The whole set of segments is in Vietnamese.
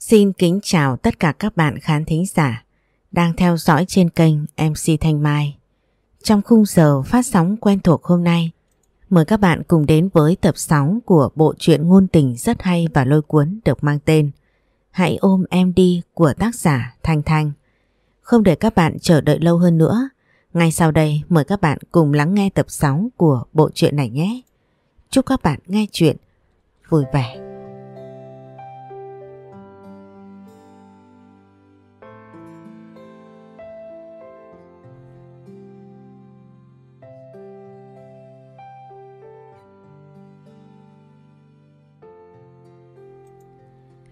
Xin kính chào tất cả các bạn khán thính giả đang theo dõi trên kênh MC Thanh Mai. Trong khung giờ phát sóng quen thuộc hôm nay, mời các bạn cùng đến với tập 6 của bộ truyện ngôn tình rất hay và lôi cuốn được mang tên Hãy ôm em đi của tác giả Thanh Thanh. Không để các bạn chờ đợi lâu hơn nữa, ngay sau đây mời các bạn cùng lắng nghe tập 6 của bộ truyện này nhé. Chúc các bạn nghe chuyện vui vẻ.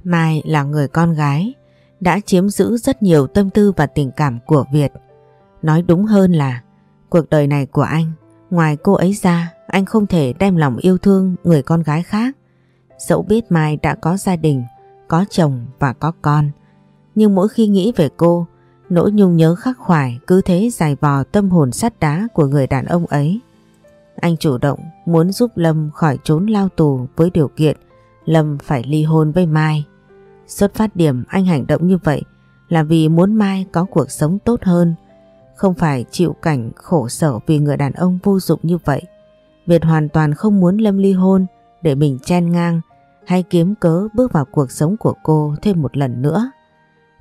Mai là người con gái, đã chiếm giữ rất nhiều tâm tư và tình cảm của Việt. Nói đúng hơn là cuộc đời này của anh, ngoài cô ấy ra, anh không thể đem lòng yêu thương người con gái khác. Dẫu biết Mai đã có gia đình, có chồng và có con, nhưng mỗi khi nghĩ về cô, nỗi nhung nhớ khắc khoải cứ thế dài vò tâm hồn sắt đá của người đàn ông ấy. Anh chủ động muốn giúp Lâm khỏi trốn lao tù với điều kiện Lâm phải ly hôn với Mai. Xuất phát điểm anh hành động như vậy là vì muốn Mai có cuộc sống tốt hơn, không phải chịu cảnh khổ sở vì người đàn ông vô dụng như vậy. Việt hoàn toàn không muốn Lâm ly hôn để mình chen ngang hay kiếm cớ bước vào cuộc sống của cô thêm một lần nữa.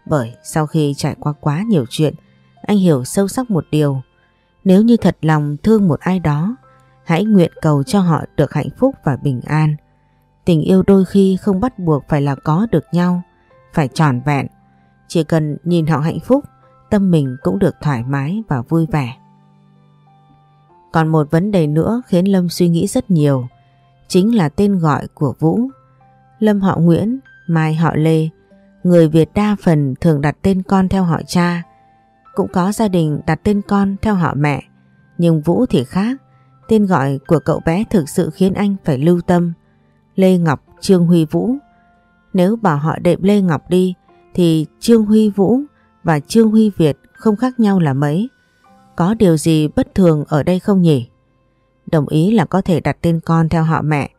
Bởi sau khi trải qua quá nhiều chuyện, anh hiểu sâu sắc một điều. Nếu như thật lòng thương một ai đó, hãy nguyện cầu cho họ được hạnh phúc và bình an. Tình yêu đôi khi không bắt buộc phải là có được nhau, phải tròn vẹn. Chỉ cần nhìn họ hạnh phúc, tâm mình cũng được thoải mái và vui vẻ. Còn một vấn đề nữa khiến Lâm suy nghĩ rất nhiều, chính là tên gọi của Vũ. Lâm họ Nguyễn, Mai họ Lê, người Việt đa phần thường đặt tên con theo họ cha, cũng có gia đình đặt tên con theo họ mẹ, nhưng Vũ thì khác, tên gọi của cậu bé thực sự khiến anh phải lưu tâm. Lê Ngọc Trương Huy Vũ. Nếu bảo họ đệm Lê Ngọc đi thì Trương Huy Vũ và Trương Huy Việt không khác nhau là mấy. Có điều gì bất thường ở đây không nhỉ? Đồng ý là có thể đặt tên con theo họ mẹ,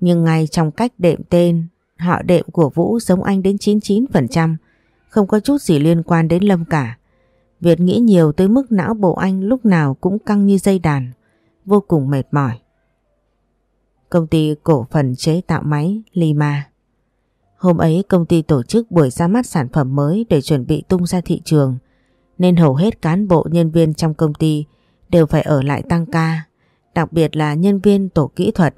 nhưng ngay trong cách đệm tên, họ đệm của Vũ giống anh đến 99%, không có chút gì liên quan đến Lâm cả. Việt nghĩ nhiều tới mức não bộ anh lúc nào cũng căng như dây đàn, vô cùng mệt mỏi công ty cổ phần chế tạo máy Lima. Hôm ấy công ty tổ chức buổi ra mắt sản phẩm mới để chuẩn bị tung ra thị trường, nên hầu hết cán bộ nhân viên trong công ty đều phải ở lại tăng ca, đặc biệt là nhân viên tổ kỹ thuật.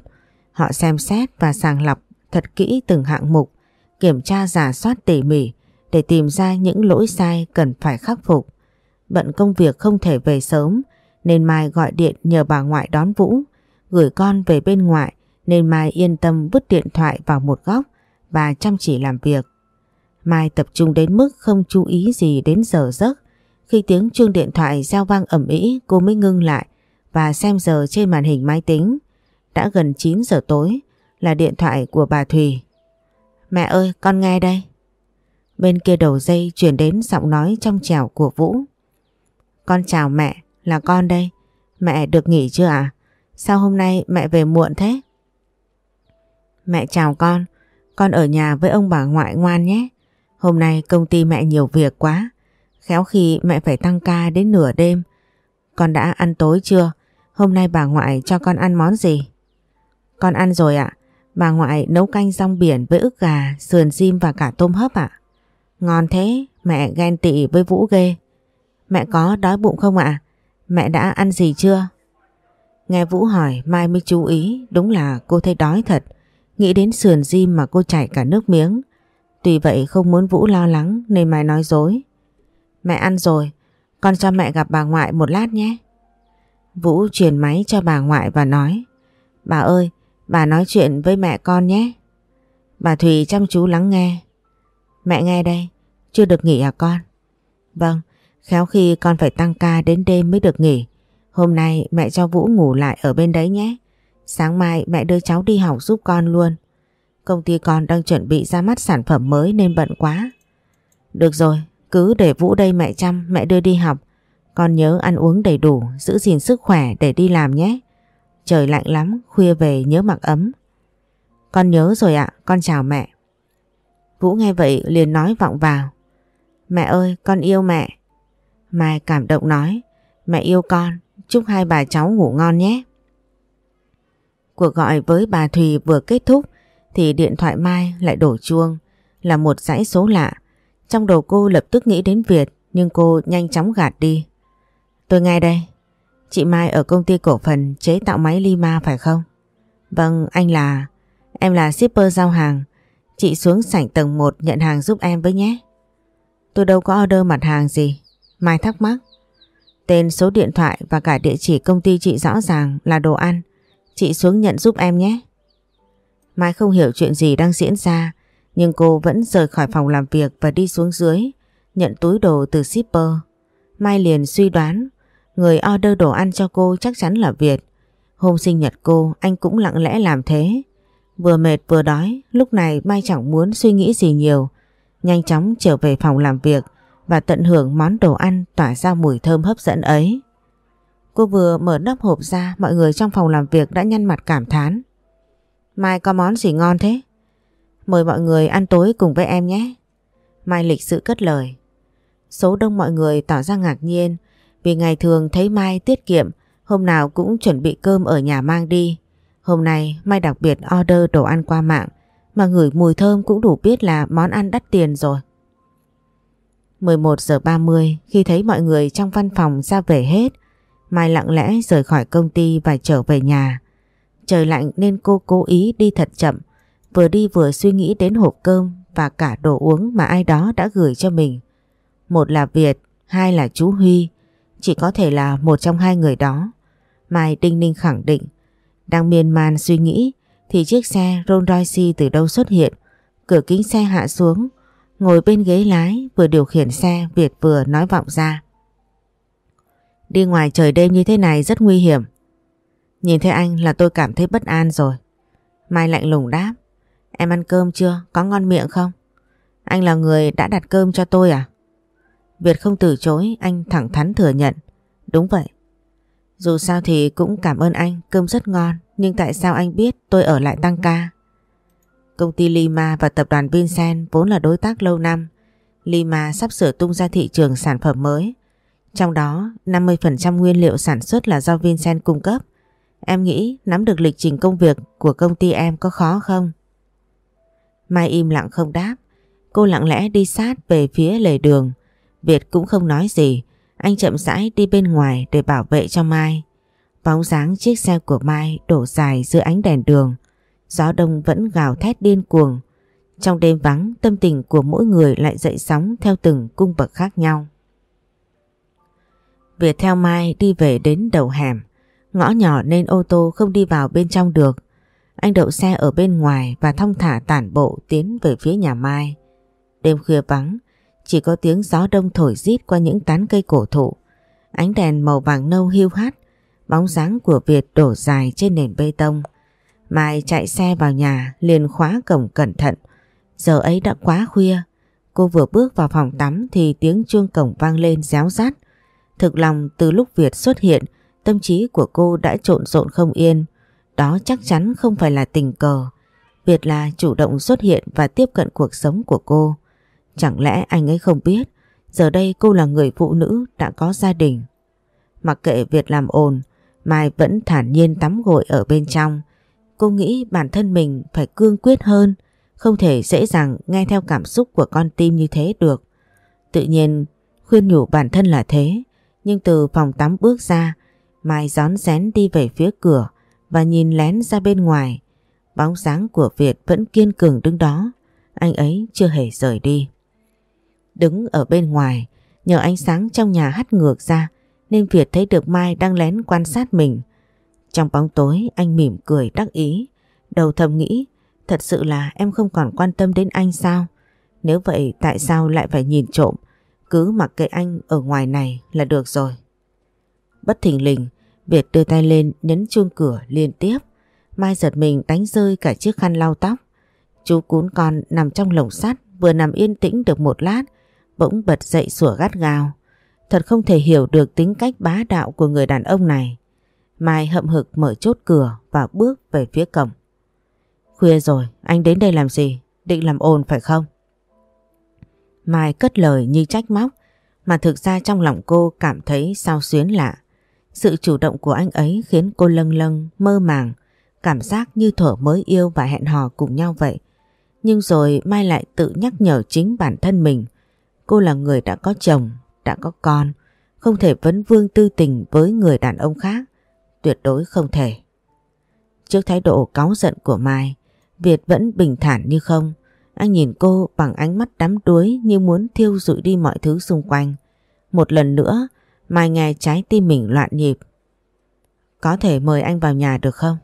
Họ xem xét và sàng lọc thật kỹ từng hạng mục, kiểm tra giả soát tỉ mỉ để tìm ra những lỗi sai cần phải khắc phục. Bận công việc không thể về sớm nên Mai gọi điện nhờ bà ngoại đón Vũ, gửi con về bên ngoại nên Mai yên tâm vứt điện thoại vào một góc và chăm chỉ làm việc. Mai tập trung đến mức không chú ý gì đến giờ giấc. Khi tiếng chuông điện thoại giao vang ẩm ĩ cô mới ngưng lại và xem giờ trên màn hình máy tính. Đã gần 9 giờ tối là điện thoại của bà Thùy. Mẹ ơi con nghe đây. Bên kia đầu dây chuyển đến giọng nói trong trẻo của Vũ. Con chào mẹ, là con đây. Mẹ được nghỉ chưa ạ? À? Sao hôm nay mẹ về muộn thế? Mẹ chào con, con ở nhà với ông bà ngoại ngoan nhé. Hôm nay công ty mẹ nhiều việc quá, khéo khi mẹ phải tăng ca đến nửa đêm. Con đã ăn tối chưa? Hôm nay bà ngoại cho con ăn món gì? Con ăn rồi ạ. Bà ngoại nấu canh rong biển với ức gà, sườn sim và cả tôm hấp ạ. Ngon thế, mẹ ghen tị với Vũ ghê. Mẹ có đói bụng không ạ? Mẹ đã ăn gì chưa? Nghe Vũ hỏi Mai mới chú ý, đúng là cô thấy đói thật. Nghĩ đến sườn diêm mà cô chảy cả nước miếng. Tuy vậy không muốn Vũ lo lắng nên Mai nói dối. Mẹ ăn rồi, con cho mẹ gặp bà ngoại một lát nhé. Vũ truyền máy cho bà ngoại và nói Bà ơi, bà nói chuyện với mẹ con nhé. Bà Thùy chăm chú lắng nghe. Mẹ nghe đây, chưa được nghỉ à con? Vâng, khéo khi con phải tăng ca đến đêm mới được nghỉ. Hôm nay mẹ cho Vũ ngủ lại ở bên đấy nhé. Sáng mai mẹ đưa cháu đi học giúp con luôn. Công ty con đang chuẩn bị ra mắt sản phẩm mới nên bận quá. Được rồi, cứ để Vũ đây mẹ chăm, mẹ đưa đi học. Con nhớ ăn uống đầy đủ, giữ gìn sức khỏe để đi làm nhé. Trời lạnh lắm, khuya về nhớ mặc ấm. Con nhớ rồi ạ, con chào mẹ. Vũ nghe vậy liền nói vọng vào. Mẹ ơi con yêu mẹ. Mai cảm động nói mẹ yêu con, chúc hai bà cháu ngủ ngon nhé. Cuộc gọi với bà Thùy vừa kết thúc thì điện thoại Mai lại đổ chuông là một dãy số lạ. Trong đầu cô lập tức nghĩ đến Việt nhưng cô nhanh chóng gạt đi. Tôi nghe đây. Chị Mai ở công ty cổ phần chế tạo máy Lima phải không? Vâng, anh là... Em là shipper giao hàng. Chị xuống sảnh tầng 1 nhận hàng giúp em với nhé. Tôi đâu có order mặt hàng gì. Mai thắc mắc. Tên số điện thoại và cả địa chỉ công ty chị rõ ràng là đồ ăn. Chị xuống nhận giúp em nhé. Mai không hiểu chuyện gì đang diễn ra, nhưng cô vẫn rời khỏi phòng làm việc và đi xuống dưới, nhận túi đồ từ shipper. Mai liền suy đoán, người order đồ ăn cho cô chắc chắn là Việt. Hôm sinh nhật cô, anh cũng lặng lẽ làm thế. Vừa mệt vừa đói, lúc này Mai chẳng muốn suy nghĩ gì nhiều. Nhanh chóng trở về phòng làm việc và tận hưởng món đồ ăn tỏa ra mùi thơm hấp dẫn ấy. Cô vừa mở nắp hộp ra, mọi người trong phòng làm việc đã nhăn mặt cảm thán. Mai có món gì ngon thế? Mời mọi người ăn tối cùng với em nhé. Mai lịch sự cất lời. Số đông mọi người tỏ ra ngạc nhiên, vì ngày thường thấy Mai tiết kiệm, hôm nào cũng chuẩn bị cơm ở nhà mang đi. Hôm nay, Mai đặc biệt order đồ ăn qua mạng, mà ngửi mùi thơm cũng đủ biết là món ăn đắt tiền rồi. 11 giờ 30 khi thấy mọi người trong văn phòng ra về hết Mai lặng lẽ rời khỏi công ty và trở về nhà. Trời lạnh nên cô cố ý đi thật chậm vừa đi vừa suy nghĩ đến hộp cơm và cả đồ uống mà ai đó đã gửi cho mình. Một là Việt, hai là chú Huy, chỉ có thể là một trong hai người đó. Mai Đinh Ninh khẳng định, đang miên man suy nghĩ thì chiếc xe Rolls Royce từ đâu xuất hiện, cửa kính xe hạ xuống, ngồi bên ghế lái vừa điều khiển xe Việt vừa nói vọng ra. Đi ngoài trời đêm như thế này rất nguy hiểm. Nhìn thấy anh là tôi cảm thấy bất an rồi. Mai lạnh lùng đáp. Em ăn cơm chưa? Có ngon miệng không? Anh là người đã đặt cơm cho tôi à? Việt không từ chối, anh thẳng thắn thừa nhận. Đúng vậy. Dù sao thì cũng cảm ơn anh, cơm rất ngon, nhưng tại sao anh biết tôi ở lại tăng ca? Công ty Lima và tập đoàn Vincent vốn là đối tác lâu năm. Lima sắp sửa tung ra thị trường sản phẩm mới. Trong đó 50% nguyên liệu sản xuất là do Vincent cung cấp. Em nghĩ nắm được lịch trình công việc của công ty em có khó không? Mai im lặng không đáp. Cô lặng lẽ đi sát về phía lề đường. Việt cũng không nói gì. Anh chậm rãi đi bên ngoài để bảo vệ cho Mai. Bóng dáng chiếc xe của Mai đổ dài dưới ánh đèn đường. Gió đông vẫn gào thét điên cuồng. Trong đêm vắng, tâm tình của mỗi người lại dậy sóng theo từng cung bậc khác nhau. Việt theo Mai đi về đến đầu hẻm. Ngõ nhỏ nên ô tô không đi vào bên trong được. Anh đậu xe ở bên ngoài và thong thả tản bộ tiến về phía nhà Mai. Đêm khuya vắng, chỉ có tiếng gió đông thổi rít qua những tán cây cổ thụ. Ánh đèn màu vàng nâu hiu hắt, bóng dáng của Việt đổ dài trên nền bê tông. Mai chạy xe vào nhà liền khóa cổng cẩn thận. Giờ ấy đã quá khuya. Cô vừa bước vào phòng tắm thì tiếng chuông cổng vang lên réo rát. Thực lòng từ lúc Việt xuất hiện, tâm trí của cô đã trộn rộn không yên. Đó chắc chắn không phải là tình cờ. Việt là chủ động xuất hiện và tiếp cận cuộc sống của cô. Chẳng lẽ anh ấy không biết giờ đây cô là người phụ nữ đã có gia đình. Mặc kệ Việt làm ồn, Mai vẫn thản nhiên tắm gội ở bên trong. Cô nghĩ bản thân mình phải cương quyết hơn, không thể dễ dàng nghe theo cảm xúc của con tim như thế được. Tự nhiên khuyên nhủ bản thân là thế, nhưng từ phòng tắm bước ra, Mai gión rén đi về phía cửa và nhìn lén ra bên ngoài. Bóng dáng của Việt vẫn kiên cường đứng đó, anh ấy chưa hề rời đi. Đứng ở bên ngoài, nhờ ánh sáng trong nhà hắt ngược ra nên Việt thấy được Mai đang lén quan sát mình. Trong bóng tối anh mỉm cười đắc ý, đầu thầm nghĩ thật sự là em không còn quan tâm đến anh sao? Nếu vậy tại sao lại phải nhìn trộm, cứ mặc kệ anh ở ngoài này là được rồi. Bất thình lình, Việt đưa tay lên nhấn chuông cửa liên tiếp. Mai giật mình đánh rơi cả chiếc khăn lau tóc. Chú cún con nằm trong lồng sắt vừa nằm yên tĩnh được một lát bỗng bật dậy sủa gắt gao. Thật không thể hiểu được tính cách bá đạo của người đàn ông này. Mai hậm hực mở chốt cửa và bước về phía cổng. Khuya rồi, anh đến đây làm gì? Định làm ồn phải không? Mai cất lời như trách móc mà thực ra trong lòng cô cảm thấy sao xuyến lạ. Sự chủ động của anh ấy khiến cô lâng lâng, mơ màng, cảm giác như thở mới yêu và hẹn hò cùng nhau vậy. Nhưng rồi Mai lại tự nhắc nhở chính bản thân mình. Cô là người đã có chồng, đã có con, không thể vấn vương tư tình với người đàn ông khác. Tuyệt đối không thể. Trước thái độ cáu giận của Mai, Việt vẫn bình thản như không. Anh nhìn cô bằng ánh mắt đắm đuối như muốn thiêu rụi đi mọi thứ xung quanh. Một lần nữa, Mai nghe trái tim mình loạn nhịp. Có thể mời anh vào nhà được không?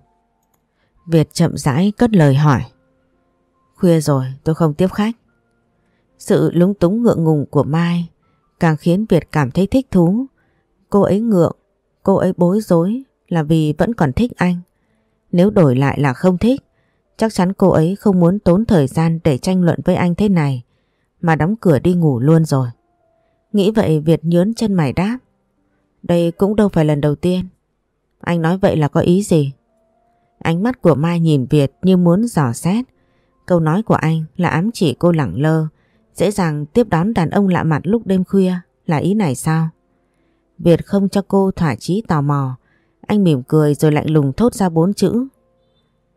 Việt chậm rãi cất lời hỏi. Khuya rồi tôi không tiếp khách. Sự lúng túng ngượng ngùng của Mai càng khiến Việt cảm thấy thích thú. Cô ấy ngượng, cô ấy bối rối là vì vẫn còn thích anh. Nếu đổi lại là không thích, chắc chắn cô ấy không muốn tốn thời gian để tranh luận với anh thế này, mà đóng cửa đi ngủ luôn rồi. Nghĩ vậy Việt nhớn chân mày đáp. Đây cũng đâu phải lần đầu tiên. Anh nói vậy là có ý gì? Ánh mắt của Mai nhìn Việt như muốn dò xét. Câu nói của anh là ám chỉ cô lẳng lơ, dễ dàng tiếp đón đàn ông lạ mặt lúc đêm khuya, là ý này sao? Việt không cho cô thỏa chí tò mò, anh mỉm cười rồi lạnh lùng thốt ra bốn chữ.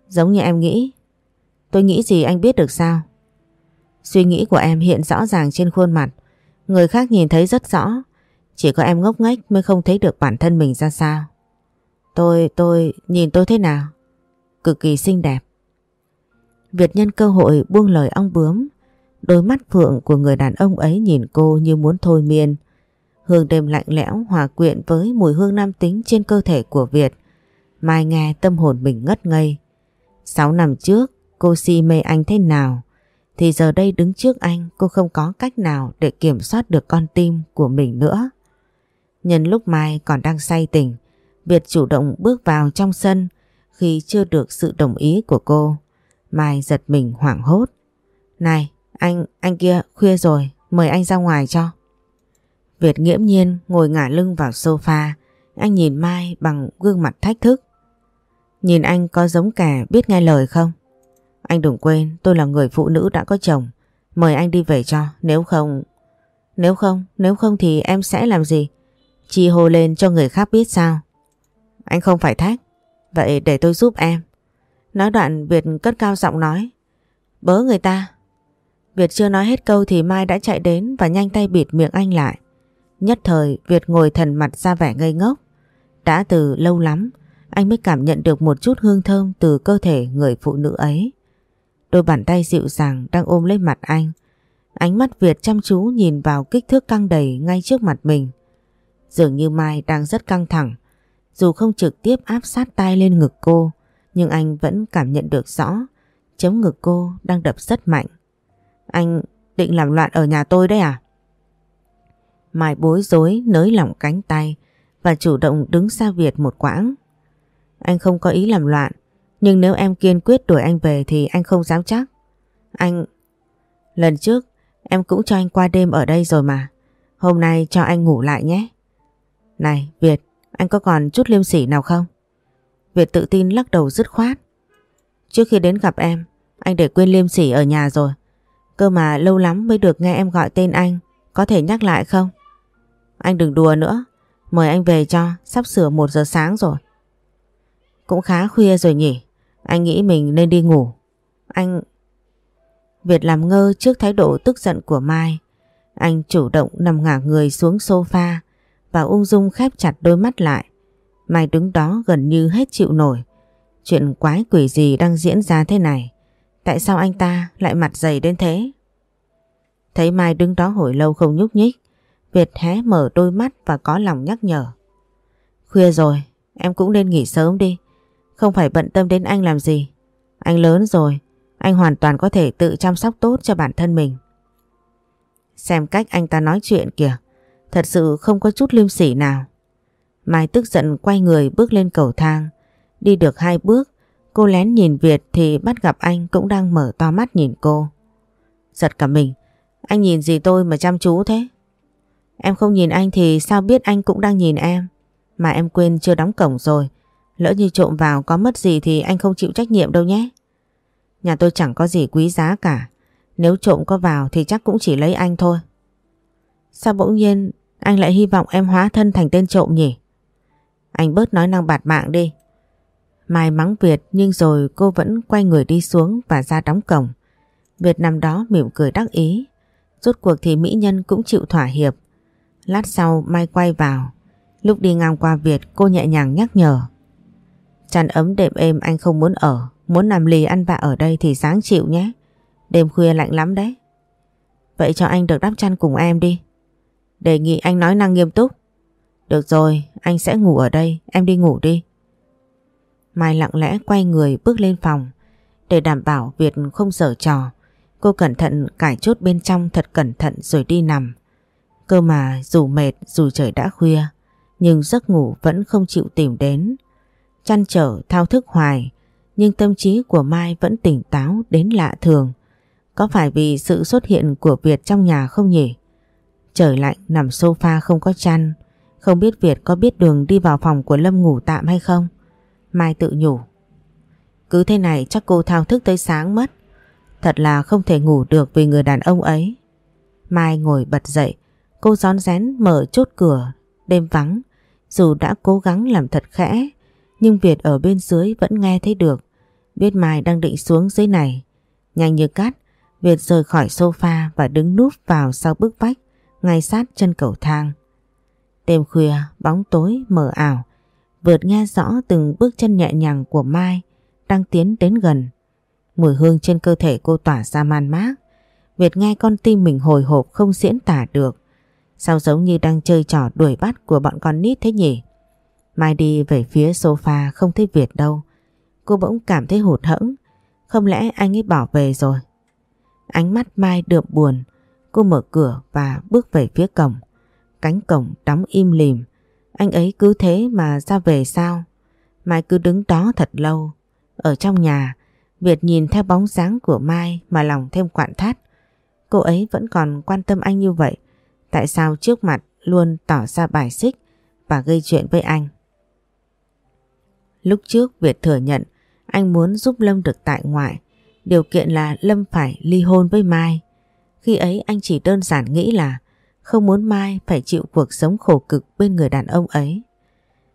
Giống như em nghĩ. Tôi nghĩ gì anh biết được sao? Suy nghĩ của em hiện rõ ràng trên khuôn mặt, người khác nhìn thấy rất rõ, chỉ có em ngốc nghếch mới không thấy được bản thân mình ra sao. Tôi, tôi, nhìn tôi thế nào? Cực kỳ xinh đẹp. Việt nhân cơ hội buông lời ong bướm, đôi mắt phượng của người đàn ông ấy nhìn cô như muốn thôi miên. Hương đêm lạnh lẽo hòa quyện với mùi hương nam tính trên cơ thể của Việt. Mai nghe tâm hồn mình ngất ngây. Sáu năm trước cô si mê anh thế nào thì giờ đây đứng trước anh cô không có cách nào để kiểm soát được con tim của mình nữa. Nhân lúc Mai còn đang say tỉnh, Việt chủ động bước vào trong sân khi chưa được sự đồng ý của cô. Mai giật mình hoảng hốt. Này, anh, anh kia, khuya rồi, mời anh ra ngoài cho. Việt nghiễm nhiên ngồi ngả lưng vào sofa, anh nhìn Mai bằng gương mặt thách thức. Nhìn anh có giống cả biết nghe lời không? Anh đừng quên tôi là người phụ nữ đã có chồng, mời anh đi về cho, nếu không... Nếu không, nếu không thì em sẽ làm gì? Chi hô lên cho người khác biết sao? Anh không phải thách, vậy để tôi giúp em. Nói đoạn Việt cất cao giọng nói. Bớ người ta. Việt chưa nói hết câu thì Mai đã chạy đến và nhanh tay bịt miệng anh lại. Nhất thời Việt ngồi thần mặt ra vẻ ngây ngốc. Đã từ lâu lắm anh mới cảm nhận được một chút hương thơm từ cơ thể người phụ nữ ấy. Đôi bàn tay dịu dàng đang ôm lấy mặt anh. Ánh mắt Việt chăm chú nhìn vào kích thước căng đầy ngay trước mặt mình. Dường như Mai đang rất căng thẳng. Dù không trực tiếp áp sát tay lên ngực cô, nhưng anh vẫn cảm nhận được rõ chống ngực cô đang đập rất mạnh. Anh định làm loạn ở nhà tôi đấy à? Mai bối rối nới lỏng cánh tay và chủ động đứng xa Việt một quãng. Anh không có ý làm loạn, nhưng nếu em kiên quyết đuổi anh về thì anh không dám chắc. Anh... Lần trước em cũng cho anh qua đêm ở đây rồi mà. Hôm nay cho anh ngủ lại nhé. Này Việt, anh có còn chút liêm sỉ nào không? Việt tự tin lắc đầu dứt khoát. Trước khi đến gặp em, anh để quên liêm sỉ ở nhà rồi. Cơ mà lâu lắm mới được nghe em gọi tên anh, có thể nhắc lại không? Anh đừng đùa nữa, mời anh về cho, sắp sửa một giờ sáng rồi. Cũng khá khuya rồi nhỉ, anh nghĩ mình nên đi ngủ. Anh... Việt làm ngơ trước thái độ tức giận của Mai. Anh chủ động nằm ngả người xuống sofa và ung dung khép chặt đôi mắt lại. Mai đứng đó gần như hết chịu nổi. Chuyện quái quỷ gì đang diễn ra thế này? Tại sao anh ta lại mặt dày đến thế? Thấy Mai đứng đó hồi lâu không nhúc nhích, Việt hé mở đôi mắt và có lòng nhắc nhở. Khuya rồi, em cũng nên nghỉ sớm đi. Không phải bận tâm đến anh làm gì. Anh lớn rồi, anh hoàn toàn có thể tự chăm sóc tốt cho bản thân mình. Xem cách anh ta nói chuyện kìa, thật sự không có chút liêm sỉ nào. Mai tức giận quay người bước lên cầu thang. Đi được hai bước, cô lén nhìn Việt thì bắt gặp anh cũng đang mở to mắt nhìn cô. Giật cả mình, anh nhìn gì tôi mà chăm chú thế? Em không nhìn anh thì sao biết anh cũng đang nhìn em? Mà em quên chưa đóng cổng rồi. Lỡ như trộm vào có mất gì thì anh không chịu trách nhiệm đâu nhé. Nhà tôi chẳng có gì quý giá cả. Nếu trộm có vào thì chắc cũng chỉ lấy anh thôi. Sao bỗng nhiên anh lại hy vọng em hóa thân thành tên trộm nhỉ? Anh bớt nói năng bạt mạng đi. Mai mắng Việt nhưng rồi cô vẫn quay người đi xuống và ra đóng cổng. Việt nằm đó mỉm cười đắc ý. Rốt cuộc thì mỹ nhân cũng chịu thỏa hiệp. Lát sau Mai quay vào. Lúc đi ngang qua Việt, cô nhẹ nhàng nhắc nhở. Chăn ấm đệm êm anh không muốn ở. Muốn nằm lì ăn vạ ở đây thì sáng chịu nhé. Đêm khuya lạnh lắm đấy. Vậy cho anh được đắp chăn cùng em đi. Đề nghị anh nói năng nghiêm túc. Được rồi, anh sẽ ngủ ở đây, em đi ngủ đi. Mai lặng lẽ quay người bước lên phòng. Để đảm bảo Việt không dở trò, cô cẩn thận cải chốt bên trong thật cẩn thận rồi đi nằm. Cơ mà dù mệt dù trời đã khuya, nhưng giấc ngủ vẫn không chịu tìm đến. Chăn trở thao thức hoài, nhưng tâm trí của Mai vẫn tỉnh táo đến lạ thường. Có phải vì sự xuất hiện của Việt trong nhà không nhỉ? Trời lạnh nằm sofa không có chăn, không biết Việt có biết đường đi vào phòng của Lâm ngủ tạm hay không? Mai tự nhủ. Cứ thế này chắc cô thao thức tới sáng mất. Thật là không thể ngủ được vì người đàn ông ấy. Mai ngồi bật dậy, cô rón rén mở chốt cửa, đêm vắng. Dù đã cố gắng làm thật khẽ, nhưng Việt ở bên dưới vẫn nghe thấy được. Biết Mai đang định xuống dưới này. Nhanh như cắt, Việt rời khỏi sofa và đứng núp vào sau bức vách, ngay sát chân cầu thang. Đêm khuya, bóng tối mờ ảo, vượt nghe rõ từng bước chân nhẹ nhàng của Mai đang tiến đến gần. Mùi hương trên cơ thể cô tỏa ra man mác. Việt nghe con tim mình hồi hộp không diễn tả được. Sao giống như đang chơi trò đuổi bắt của bọn con nít thế nhỉ? Mai đi về phía sofa không thấy Việt đâu. Cô bỗng cảm thấy hụt hẫng. Không lẽ anh ấy bỏ về rồi? Ánh mắt Mai đượm buồn. Cô mở cửa và bước về phía cổng. Cánh cổng đóng im lìm. Anh ấy cứ thế mà ra về sao? Mai cứ đứng đó thật lâu. Ở trong nhà, Việt nhìn theo bóng dáng của Mai mà lòng thêm quặn thắt. Cô ấy vẫn còn quan tâm anh như vậy. Tại sao trước mặt luôn tỏ ra bài xích và gây chuyện với anh? Lúc trước Việt thừa nhận anh muốn giúp Lâm được tại ngoại. Điều kiện là Lâm phải ly hôn với Mai. Khi ấy anh chỉ đơn giản nghĩ là không muốn Mai phải chịu cuộc sống khổ cực bên người đàn ông ấy.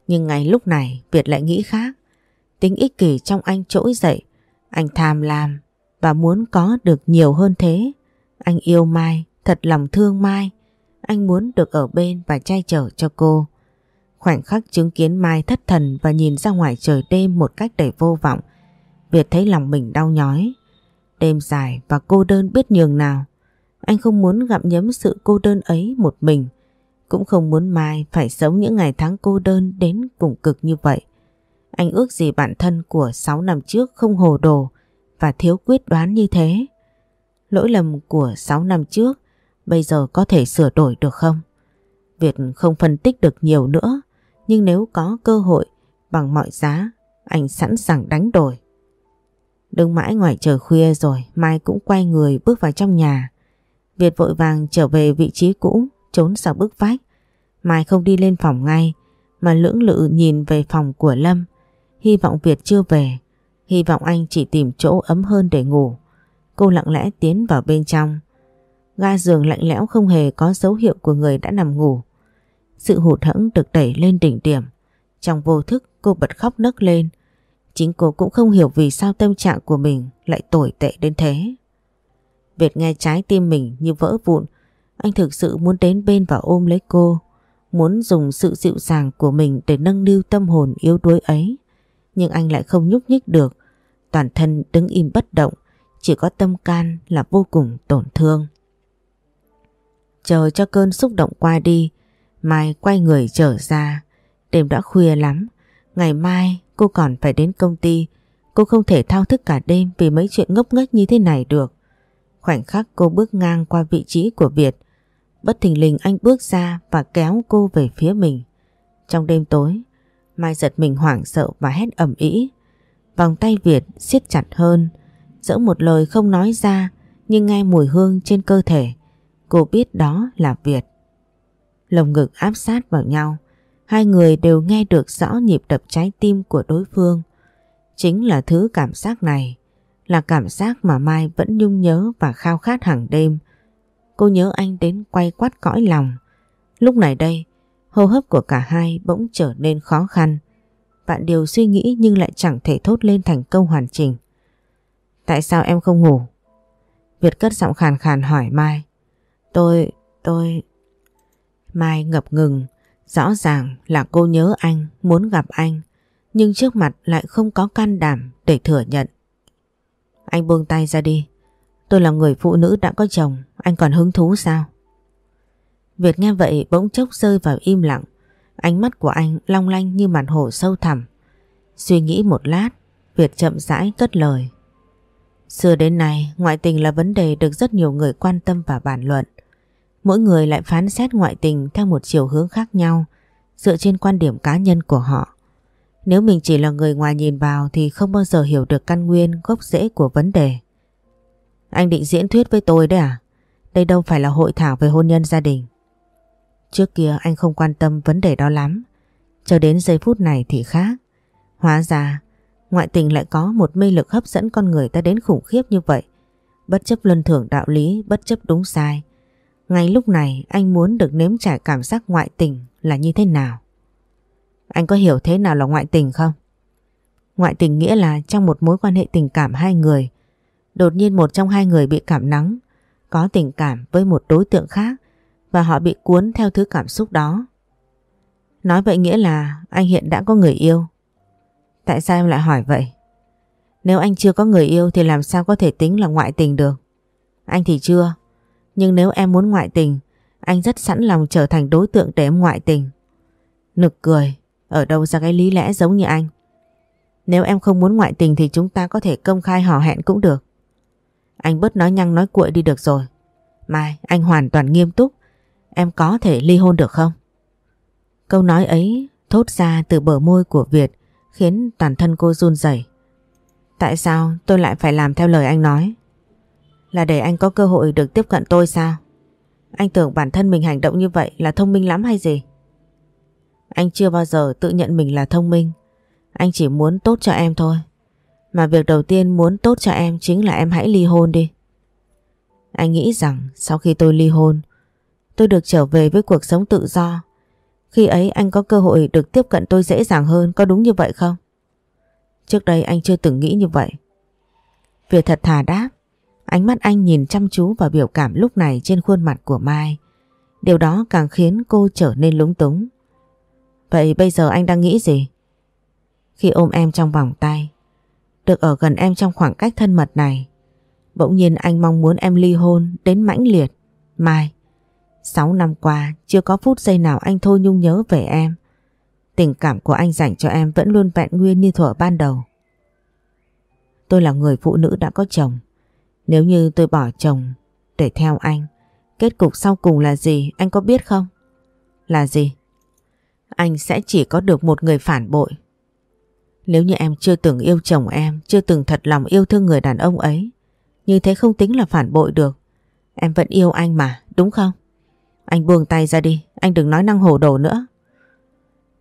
Nhưng ngay lúc này Việt lại nghĩ khác. Tính ích kỷ trong anh trỗi dậy. Anh tham lam và muốn có được nhiều hơn thế. Anh yêu Mai, thật lòng thương Mai. Anh muốn được ở bên và trai chở cho cô. Khoảnh khắc chứng kiến Mai thất thần và nhìn ra ngoài trời đêm một cách đầy vô vọng. Việt thấy lòng mình đau nhói. Đêm dài và cô đơn biết nhường nào. Anh không muốn gặm nhấm sự cô đơn ấy một mình. Cũng không muốn Mai phải sống những ngày tháng cô đơn đến cùng cực như vậy. Anh ước gì bản thân của 6 năm trước không hồ đồ và thiếu quyết đoán như thế. Lỗi lầm của 6 năm trước bây giờ có thể sửa đổi được không? Việt không phân tích được nhiều nữa, nhưng nếu có cơ hội bằng mọi giá, anh sẵn sàng đánh đổi. Đứng mãi ngoài trời khuya rồi, Mai cũng quay người bước vào trong nhà. Việt vội vàng trở về vị trí cũ, trốn sau bức vách. Mai không đi lên phòng ngay, mà lưỡng lự nhìn về phòng của Lâm. Hy vọng Việt chưa về, hy vọng anh chỉ tìm chỗ ấm hơn để ngủ. Cô lặng lẽ tiến vào bên trong. Ga giường lạnh lẽo không hề có dấu hiệu của người đã nằm ngủ. Sự hụt hẫng được đẩy lên đỉnh điểm. Trong vô thức, cô bật khóc nấc lên. Chính cô cũng không hiểu vì sao tâm trạng của mình lại tồi tệ đến thế. Việt nghe trái tim mình như vỡ vụn. Anh thực sự muốn đến bên và ôm lấy cô. Muốn dùng sự dịu dàng của mình để nâng niu tâm hồn yếu đuối ấy. Nhưng anh lại không nhúc nhích được. Toàn thân đứng im bất động. Chỉ có tâm can là vô cùng tổn thương. Chờ cho cơn xúc động qua đi. Mai quay người trở ra. Đêm đã khuya lắm. Ngày mai cô còn phải đến công ty. Cô không thể thao thức cả đêm vì mấy chuyện ngốc nghếch như thế này được. Khoảnh khắc cô bước ngang qua vị trí của Việt, bất thình lình anh bước ra và kéo cô về phía mình. Trong đêm tối, Mai giật mình hoảng sợ và hét ầm ĩ. Vòng tay Việt siết chặt hơn, dẫu một lời không nói ra nhưng nghe mùi hương trên cơ thể, cô biết đó là Việt. Lồng ngực áp sát vào nhau, hai người đều nghe được rõ nhịp đập trái tim của đối phương. Chính là thứ cảm giác này là cảm giác mà Mai vẫn nhung nhớ và khao khát hàng đêm. Cô nhớ anh đến quay quắt cõi lòng. Lúc này đây, hô hấp của cả hai bỗng trở nên khó khăn. Bạn đều suy nghĩ nhưng lại chẳng thể thốt lên thành câu hoàn chỉnh. Tại sao em không ngủ? Việt cất giọng khàn khàn hỏi Mai. Tôi, tôi... Mai ngập ngừng, rõ ràng là cô nhớ anh, muốn gặp anh, nhưng trước mặt lại không có can đảm để thừa nhận. Anh buông tay ra đi, tôi là người phụ nữ đã có chồng, anh còn hứng thú sao? Việt nghe vậy bỗng chốc rơi vào im lặng, ánh mắt của anh long lanh như mặt hồ sâu thẳm. Suy nghĩ một lát, Việt chậm rãi cất lời. Xưa đến nay, ngoại tình là vấn đề được rất nhiều người quan tâm và bàn luận. Mỗi người lại phán xét ngoại tình theo một chiều hướng khác nhau, dựa trên quan điểm cá nhân của họ. Nếu mình chỉ là người ngoài nhìn vào thì không bao giờ hiểu được căn nguyên gốc rễ của vấn đề. Anh định diễn thuyết với tôi đấy à? Đây đâu phải là hội thảo về hôn nhân gia đình. Trước kia anh không quan tâm vấn đề đó lắm. Cho đến giây phút này thì khác. Hóa ra Ngoại tình lại có một mê lực hấp dẫn con người ta đến khủng khiếp như vậy. Bất chấp luân thường đạo lý, bất chấp đúng sai. Ngay lúc này anh muốn được nếm trải cảm giác ngoại tình là như thế nào. Anh có hiểu thế nào là ngoại tình không? Ngoại tình nghĩa là trong một mối quan hệ tình cảm hai người, đột nhiên một trong hai người bị cảm nắng, có tình cảm với một đối tượng khác và họ bị cuốn theo thứ cảm xúc đó. Nói vậy nghĩa là anh hiện đã có người yêu Tại sao em lại hỏi vậy? Nếu anh chưa có người yêu thì làm sao có thể tính là ngoại tình được? Anh thì chưa. Nhưng nếu em muốn ngoại tình, anh rất sẵn lòng trở thành đối tượng để em ngoại tình. Nực cười, ở đâu ra cái lý lẽ giống như anh? Nếu em không muốn ngoại tình thì chúng ta có thể công khai hò hẹn cũng được. Anh bớt nói nhăng nói cuội đi được rồi. Mai, anh hoàn toàn nghiêm túc. Em có thể ly hôn được không? Câu nói ấy thốt ra từ bờ môi của Việt khiến toàn thân cô run rẩy. Tại sao tôi lại phải làm theo lời anh nói? Là để anh có cơ hội được tiếp cận tôi sao? Anh tưởng bản thân mình hành động như vậy là thông minh lắm hay gì? Anh chưa bao giờ tự nhận mình là thông minh. Anh chỉ muốn tốt cho em thôi. Mà việc đầu tiên muốn tốt cho em chính là em hãy ly hôn đi. Anh nghĩ rằng sau khi tôi ly hôn, tôi được trở về với cuộc sống tự do khi ấy anh có cơ hội được tiếp cận tôi dễ dàng hơn, có đúng như vậy không? Trước đây anh chưa từng nghĩ như vậy. Việt thật thà đáp, ánh mắt anh nhìn chăm chú vào biểu cảm lúc này trên khuôn mặt của Mai. Điều đó càng khiến cô trở nên lúng túng. Vậy bây giờ anh đang nghĩ gì? Khi ôm em trong vòng tay, được ở gần em trong khoảng cách thân mật này, bỗng nhiên anh mong muốn em ly hôn đến mãnh liệt. Mai, 6 năm qua chưa có phút giây nào anh thôi nhung nhớ về em. Tình cảm của anh dành cho em vẫn luôn vẹn nguyên như thuở ban đầu. Tôi là người phụ nữ đã có chồng. Nếu như tôi bỏ chồng để theo anh, kết cục sau cùng là gì anh có biết không? Là gì? Anh sẽ chỉ có được một người phản bội. Nếu như em chưa từng yêu chồng em, chưa từng thật lòng yêu thương người đàn ông ấy, như thế không tính là phản bội được. Em vẫn yêu anh mà, đúng không? Anh buông tay ra đi, anh đừng nói năng hồ đồ nữa.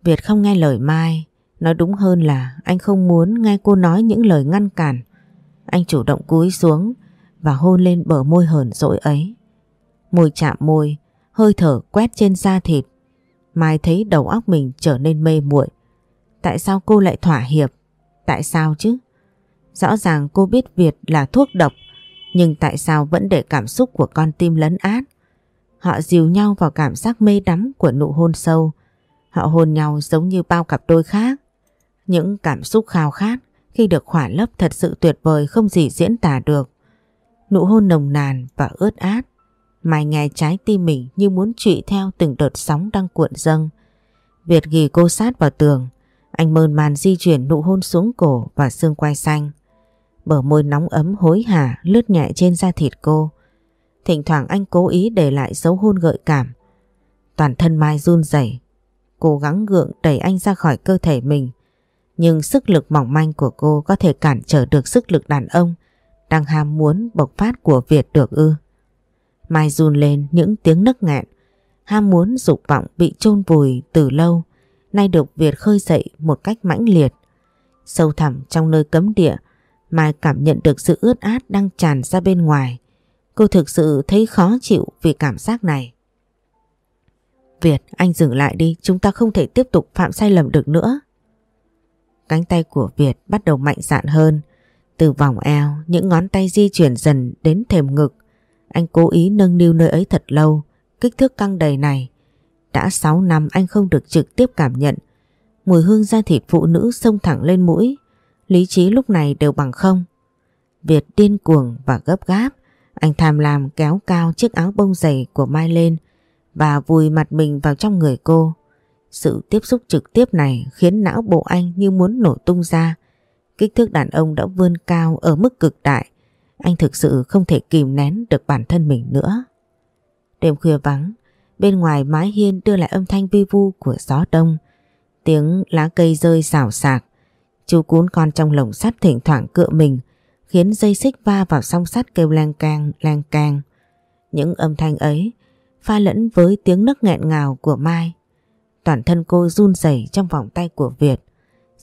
Việt không nghe lời Mai, nói đúng hơn là anh không muốn nghe cô nói những lời ngăn cản. Anh chủ động cúi xuống và hôn lên bờ môi hờn dỗi ấy. Môi chạm môi, hơi thở quét trên da thịt. Mai thấy đầu óc mình trở nên mê muội. Tại sao cô lại thỏa hiệp? Tại sao chứ? Rõ ràng cô biết Việt là thuốc độc, nhưng tại sao vẫn để cảm xúc của con tim lấn át? Họ dìu nhau vào cảm giác mê đắm của nụ hôn sâu. Họ hôn nhau giống như bao cặp đôi khác. Những cảm xúc khao khát khi được khỏa lấp thật sự tuyệt vời không gì diễn tả được. Nụ hôn nồng nàn và ướt át. Mai nghe trái tim mình như muốn trụy theo từng đợt sóng đang cuộn dâng. Việt ghi cô sát vào tường. Anh mơn màn di chuyển nụ hôn xuống cổ và xương quai xanh. Bờ môi nóng ấm hối hả lướt nhẹ trên da thịt cô. Thỉnh thoảng anh cố ý để lại dấu hôn gợi cảm. Toàn thân Mai run rẩy, cố gắng gượng đẩy anh ra khỏi cơ thể mình. Nhưng sức lực mỏng manh của cô có thể cản trở được sức lực đàn ông đang ham muốn bộc phát của Việt được ư. Mai run lên những tiếng nấc nghẹn, ham muốn dục vọng bị chôn vùi từ lâu, nay được Việt khơi dậy một cách mãnh liệt. Sâu thẳm trong nơi cấm địa, Mai cảm nhận được sự ướt át đang tràn ra bên ngoài. Cô thực sự thấy khó chịu vì cảm giác này. Việt, anh dừng lại đi, chúng ta không thể tiếp tục phạm sai lầm được nữa. Cánh tay của Việt bắt đầu mạnh dạn hơn. Từ vòng eo, những ngón tay di chuyển dần đến thềm ngực. Anh cố ý nâng niu nơi ấy thật lâu, kích thước căng đầy này. Đã 6 năm anh không được trực tiếp cảm nhận. Mùi hương da thịt phụ nữ xông thẳng lên mũi. Lý trí lúc này đều bằng không. Việt điên cuồng và gấp gáp. Anh tham lam kéo cao chiếc áo bông dày của Mai lên và vùi mặt mình vào trong người cô. Sự tiếp xúc trực tiếp này khiến não bộ anh như muốn nổ tung ra. Kích thước đàn ông đã vươn cao ở mức cực đại. Anh thực sự không thể kìm nén được bản thân mình nữa. Đêm khuya vắng, bên ngoài mái hiên đưa lại âm thanh vi vu của gió đông. Tiếng lá cây rơi xào xạc. Chú cún con trong lồng sắt thỉnh thoảng cựa mình khiến dây xích va vào song sắt kêu lang càng, lang càng. Những âm thanh ấy pha lẫn với tiếng nấc nghẹn ngào của Mai. Toàn thân cô run rẩy trong vòng tay của Việt.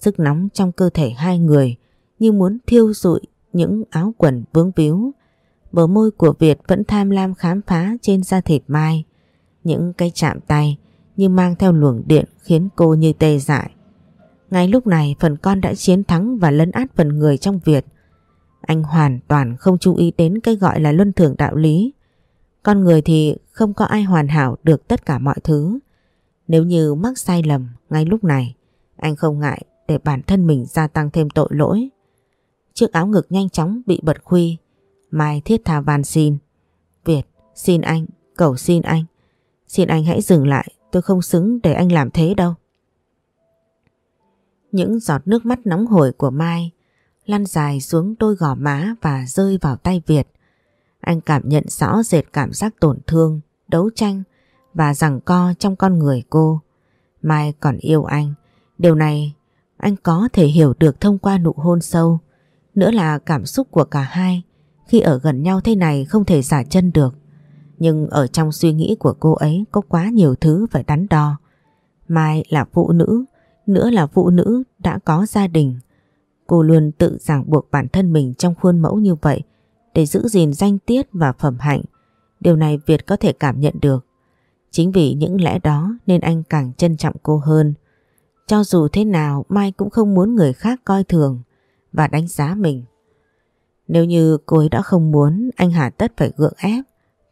Sức nóng trong cơ thể hai người như muốn thiêu rụi những áo quần vướng víu. Bờ môi của Việt vẫn tham lam khám phá trên da thịt Mai. Những cái chạm tay như mang theo luồng điện khiến cô như tê dại. Ngay lúc này phần con đã chiến thắng và lấn át phần người trong Việt. Anh hoàn toàn không chú ý đến cái gọi là luân thường đạo lý. Con người thì không có ai hoàn hảo được tất cả mọi thứ. Nếu như mắc sai lầm ngay lúc này, anh không ngại để bản thân mình gia tăng thêm tội lỗi. Chiếc áo ngực nhanh chóng bị bật khuy. Mai thiết tha van xin. Việt, xin anh, cầu xin anh. Xin anh hãy dừng lại, tôi không xứng để anh làm thế đâu. Những giọt nước mắt nóng hổi của Mai lăn dài xuống đôi gò má và rơi vào tay Việt. Anh cảm nhận rõ rệt cảm giác tổn thương, đấu tranh và rằng co trong con người cô. Mai còn yêu anh, điều này anh có thể hiểu được thông qua nụ hôn sâu. Nữa là cảm xúc của cả hai khi ở gần nhau thế này không thể giả chân được. Nhưng ở trong suy nghĩ của cô ấy có quá nhiều thứ phải đắn đo. Mai là phụ nữ, nữa là phụ nữ đã có gia đình. Cô luôn tự ràng buộc bản thân mình trong khuôn mẫu như vậy để giữ gìn danh tiết và phẩm hạnh. Điều này Việt có thể cảm nhận được. Chính vì những lẽ đó nên anh càng trân trọng cô hơn. Cho dù thế nào Mai cũng không muốn người khác coi thường và đánh giá mình. Nếu như cô ấy đã không muốn anh Hà tất phải gượng ép,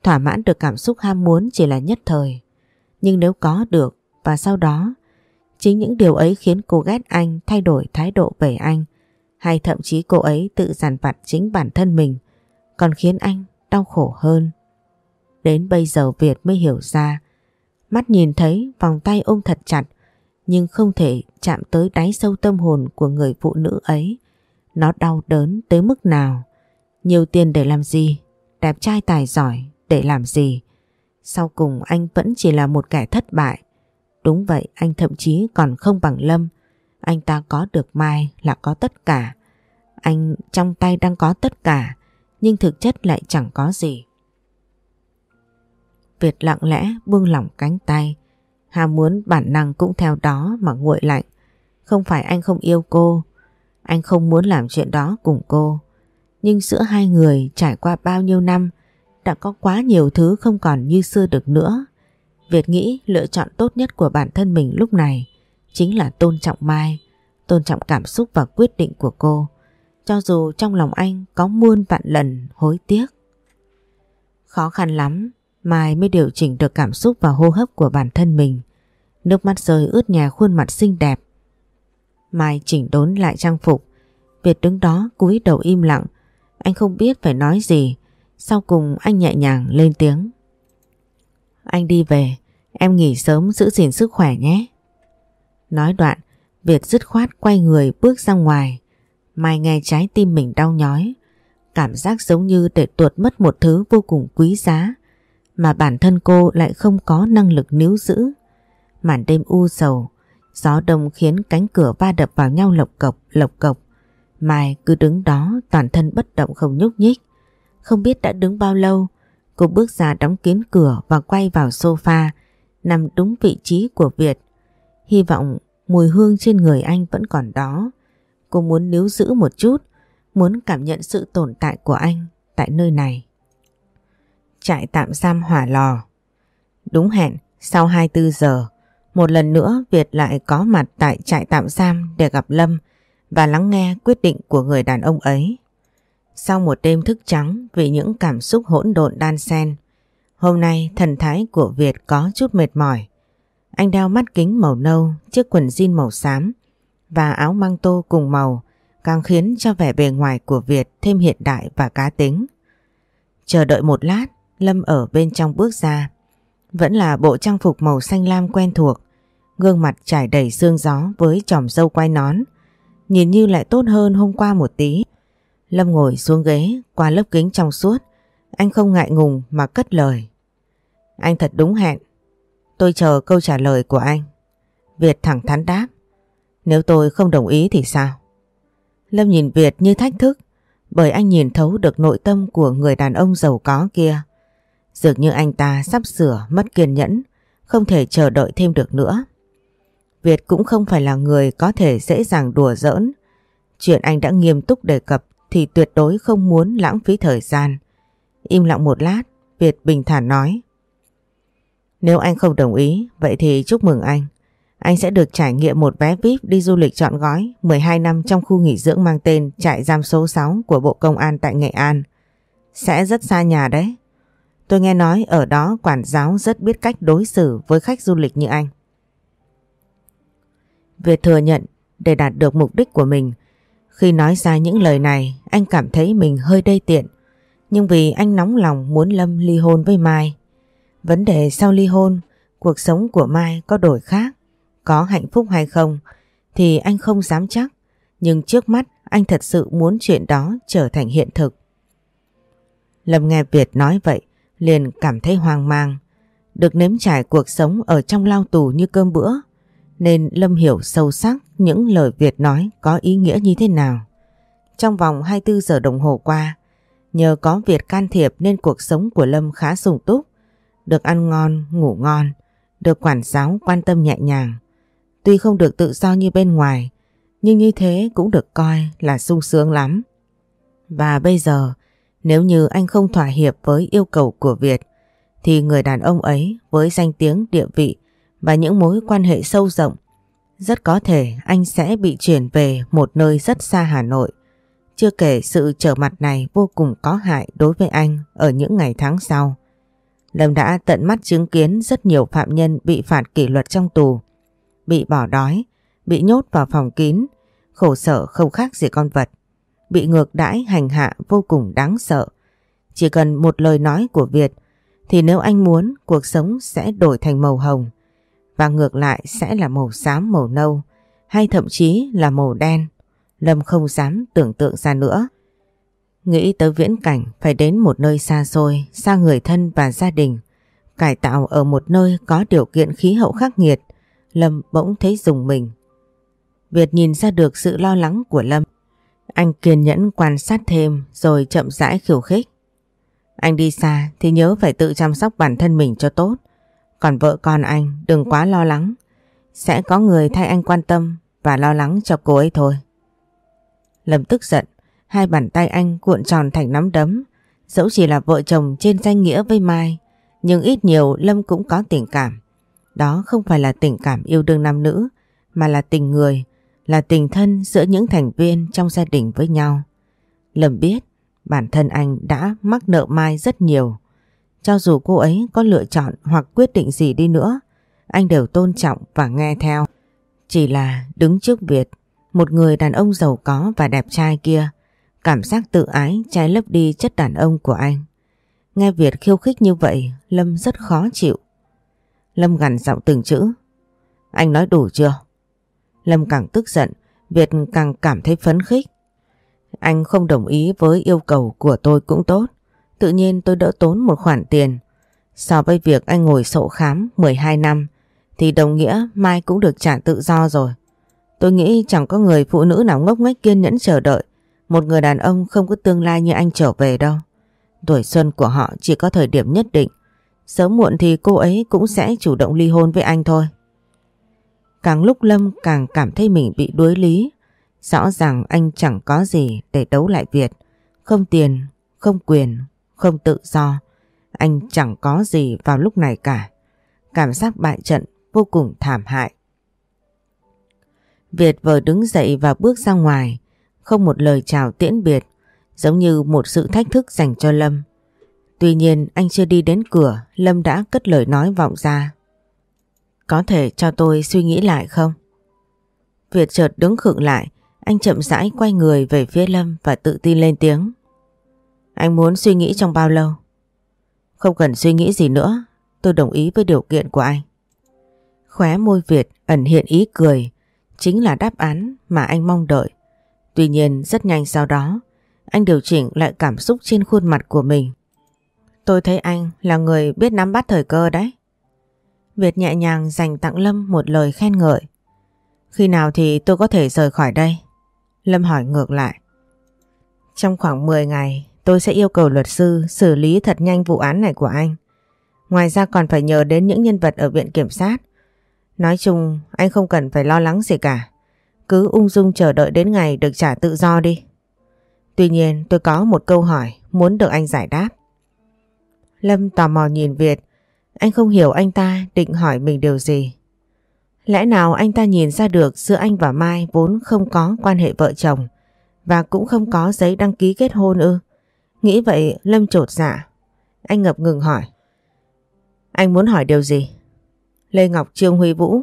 thỏa mãn được cảm xúc ham muốn chỉ là nhất thời. Nhưng nếu có được và sau đó chính những điều ấy khiến cô ghét anh thay đổi thái độ về anh hay thậm chí cô ấy tự giàn vặt chính bản thân mình còn khiến anh đau khổ hơn. Đến bây giờ Việt mới hiểu ra, mắt nhìn thấy vòng tay ôm thật chặt nhưng không thể chạm tới đáy sâu tâm hồn của người phụ nữ ấy. Nó đau đớn tới mức nào? Nhiều tiền để làm gì? Đẹp trai tài giỏi để làm gì? Sau cùng anh vẫn chỉ là một kẻ thất bại. Đúng vậy, anh thậm chí còn không bằng Lâm. Anh ta có được Mai là có tất cả. Anh trong tay đang có tất cả, nhưng thực chất lại chẳng có gì. Việt lặng lẽ buông lỏng cánh tay. Hà muốn bản năng cũng theo đó mà nguội lạnh. Không phải anh không yêu cô, anh không muốn làm chuyện đó cùng cô. Nhưng giữa hai người trải qua bao nhiêu năm đã có quá nhiều thứ không còn như xưa được nữa. Việt nghĩ lựa chọn tốt nhất của bản thân mình lúc này chính là tôn trọng Mai, tôn trọng cảm xúc và quyết định của cô. Cho dù trong lòng anh có muôn vạn lần hối tiếc. Khó khăn lắm, Mai mới điều chỉnh được cảm xúc và hô hấp của bản thân mình. Nước mắt rơi ướt nhà khuôn mặt xinh đẹp. Mai chỉnh đốn lại trang phục. Việt đứng đó cúi đầu im lặng. Anh không biết phải nói gì. Sau cùng anh nhẹ nhàng lên tiếng. Anh đi về, em nghỉ sớm giữ gìn sức khỏe nhé. Nói đoạn, Việt dứt khoát quay người bước ra ngoài. Mai nghe trái tim mình đau nhói. Cảm giác giống như để tuột mất một thứ vô cùng quý giá mà bản thân cô lại không có năng lực níu giữ. Màn đêm u sầu, gió đông khiến cánh cửa va đập vào nhau lộc cộc, lộc cộc. Mai cứ đứng đó toàn thân bất động không nhúc nhích. Không biết đã đứng bao lâu, cô bước ra đóng kín cửa và quay vào sofa, nằm đúng vị trí của Việt. Hy vọng mùi hương trên người anh vẫn còn đó. Cô muốn níu giữ một chút, muốn cảm nhận sự tồn tại của anh tại nơi này. Trại tạm giam hỏa lò Đúng hẹn, sau 24 giờ, một lần nữa Việt lại có mặt tại trại tạm giam để gặp Lâm và lắng nghe quyết định của người đàn ông ấy. Sau một đêm thức trắng vì những cảm xúc hỗn độn đan xen, hôm nay thần thái của Việt có chút mệt mỏi. Anh đeo mắt kính màu nâu, chiếc quần jean màu xám và áo măng tô cùng màu càng khiến cho vẻ bề ngoài của Việt thêm hiện đại và cá tính. Chờ đợi một lát, Lâm ở bên trong bước ra. Vẫn là bộ trang phục màu xanh lam quen thuộc, gương mặt trải đầy sương gió với tròm dâu quai nón, nhìn như lại tốt hơn hôm qua một tí. Lâm ngồi xuống ghế qua lớp kính trong suốt, anh không ngại ngùng mà cất lời. Anh thật đúng hẹn, tôi chờ câu trả lời của anh. Việt thẳng thắn đáp, nếu tôi không đồng ý thì sao? Lâm nhìn Việt như thách thức, bởi anh nhìn thấu được nội tâm của người đàn ông giàu có kia. Dường như anh ta sắp sửa mất kiên nhẫn, không thể chờ đợi thêm được nữa. Việt cũng không phải là người có thể dễ dàng đùa giỡn. Chuyện anh đã nghiêm túc đề cập thì tuyệt đối không muốn lãng phí thời gian. Im lặng một lát, Việt bình thản nói. Nếu anh không đồng ý, vậy thì chúc mừng anh. Anh sẽ được trải nghiệm một vé VIP đi du lịch trọn gói 12 năm trong khu nghỉ dưỡng mang tên trại giam số 6 của Bộ Công an tại Nghệ An. Sẽ rất xa nhà đấy. Tôi nghe nói ở đó quản giáo rất biết cách đối xử với khách du lịch như anh. Việt thừa nhận để đạt được mục đích của mình. Khi nói ra những lời này, anh cảm thấy mình hơi đê tiện. Nhưng vì anh nóng lòng muốn Lâm ly hôn với Mai. Vấn đề sau ly hôn, cuộc sống của Mai có đổi khác, có hạnh phúc hay không thì anh không dám chắc. Nhưng trước mắt anh thật sự muốn chuyện đó trở thành hiện thực. Lâm nghe Việt nói vậy, liền cảm thấy hoang mang. Được nếm trải cuộc sống ở trong lao tù như cơm bữa, nên Lâm hiểu sâu sắc những lời Việt nói có ý nghĩa như thế nào. Trong vòng 24 giờ đồng hồ qua, nhờ có Việt can thiệp nên cuộc sống của Lâm khá sung túc, được ăn ngon, ngủ ngon, được quản giáo quan tâm nhẹ nhàng. Tuy không được tự do như bên ngoài, nhưng như thế cũng được coi là sung sướng lắm. Và bây giờ, nếu như anh không thỏa hiệp với yêu cầu của Việt, thì người đàn ông ấy với danh tiếng địa vị và những mối quan hệ sâu rộng, rất có thể anh sẽ bị chuyển về một nơi rất xa Hà Nội. Chưa kể sự trở mặt này vô cùng có hại đối với anh ở những ngày tháng sau. Lâm đã tận mắt chứng kiến rất nhiều phạm nhân bị phạt kỷ luật trong tù, bị bỏ đói, bị nhốt vào phòng kín, khổ sở không khác gì con vật, bị ngược đãi hành hạ vô cùng đáng sợ. Chỉ cần một lời nói của Việt thì nếu anh muốn cuộc sống sẽ đổi thành màu hồng và ngược lại sẽ là màu xám màu nâu hay thậm chí là màu đen. Lâm không dám tưởng tượng ra nữa. Nghĩ tới viễn cảnh phải đến một nơi xa xôi, xa người thân và gia đình, cải tạo ở một nơi có điều kiện khí hậu khắc nghiệt, Lâm bỗng thấy dùng mình. Việt nhìn ra được sự lo lắng của Lâm. Anh kiên nhẫn quan sát thêm rồi chậm rãi khiêu khích. Anh đi xa thì nhớ phải tự chăm sóc bản thân mình cho tốt. Còn vợ con anh đừng quá lo lắng. Sẽ có người thay anh quan tâm và lo lắng cho cô ấy thôi. Lâm tức giận, hai bàn tay anh cuộn tròn thành nắm đấm. Dẫu chỉ là vợ chồng trên danh nghĩa với Mai, nhưng ít nhiều Lâm cũng có tình cảm. Đó không phải là tình cảm yêu đương nam nữ, mà là tình người, là tình thân giữa những thành viên trong gia đình với nhau. Lâm biết bản thân anh đã mắc nợ Mai rất nhiều. Cho dù cô ấy có lựa chọn hoặc quyết định gì đi nữa, anh đều tôn trọng và nghe theo. Chỉ là đứng trước Việt, một người đàn ông giàu có và đẹp trai kia, cảm giác tự ái trái lấp đi chất đàn ông của anh. Nghe Việt khiêu khích như vậy, Lâm rất khó chịu. Lâm gằn giọng từng chữ. Anh nói đủ chưa? Lâm càng tức giận, Việt càng cảm thấy phấn khích. Anh không đồng ý với yêu cầu của tôi cũng tốt. Tự nhiên tôi đỡ tốn một khoản tiền. So với việc anh ngồi sổ khám 12 năm thì đồng nghĩa mai cũng được trả tự do rồi. Tôi nghĩ chẳng có người phụ nữ nào ngốc nghếch kiên nhẫn chờ đợi một người đàn ông không có tương lai như anh trở về đâu. Tuổi xuân của họ chỉ có thời điểm nhất định. Sớm muộn thì cô ấy cũng sẽ chủ động ly hôn với anh thôi. Càng lúc Lâm càng cảm thấy mình bị đuối lý. Rõ ràng anh chẳng có gì để đấu lại Việt. Không tiền, không quyền, không tự do. Anh chẳng có gì vào lúc này cả. Cảm giác bại trận vô cùng thảm hại. Việt vừa đứng dậy và bước ra ngoài, không một lời chào tiễn biệt, giống như một sự thách thức dành cho Lâm. Tuy nhiên anh chưa đi đến cửa, Lâm đã cất lời nói vọng ra. Có thể cho tôi suy nghĩ lại không? Việt chợt đứng khựng lại, anh chậm rãi quay người về phía Lâm và tự tin lên tiếng. Anh muốn suy nghĩ trong bao lâu? Không cần suy nghĩ gì nữa, tôi đồng ý với điều kiện của anh. Khóe môi Việt ẩn hiện ý cười, chính là đáp án mà anh mong đợi. Tuy nhiên rất nhanh sau đó, anh điều chỉnh lại cảm xúc trên khuôn mặt của mình. Tôi thấy anh là người biết nắm bắt thời cơ đấy. Việt nhẹ nhàng dành tặng Lâm một lời khen ngợi. Khi nào thì tôi có thể rời khỏi đây? Lâm hỏi ngược lại. Trong khoảng 10 ngày tôi sẽ yêu cầu luật sư xử lý thật nhanh vụ án này của anh. Ngoài ra còn phải nhờ đến những nhân vật ở viện kiểm sát. Nói chung, anh không cần phải lo lắng gì cả. Cứ ung dung chờ đợi đến ngày được trả tự do đi. Tuy nhiên, tôi có một câu hỏi muốn được anh giải đáp. Lâm tò mò nhìn Việt. Anh không hiểu anh ta định hỏi mình điều gì. Lẽ nào anh ta nhìn ra được giữa anh và Mai vốn không có quan hệ vợ chồng và cũng không có giấy đăng ký kết hôn ư? Nghĩ vậy Lâm trột dạ. Anh ngập ngừng hỏi. Anh muốn hỏi điều gì? Lê Ngọc Trương Huy Vũ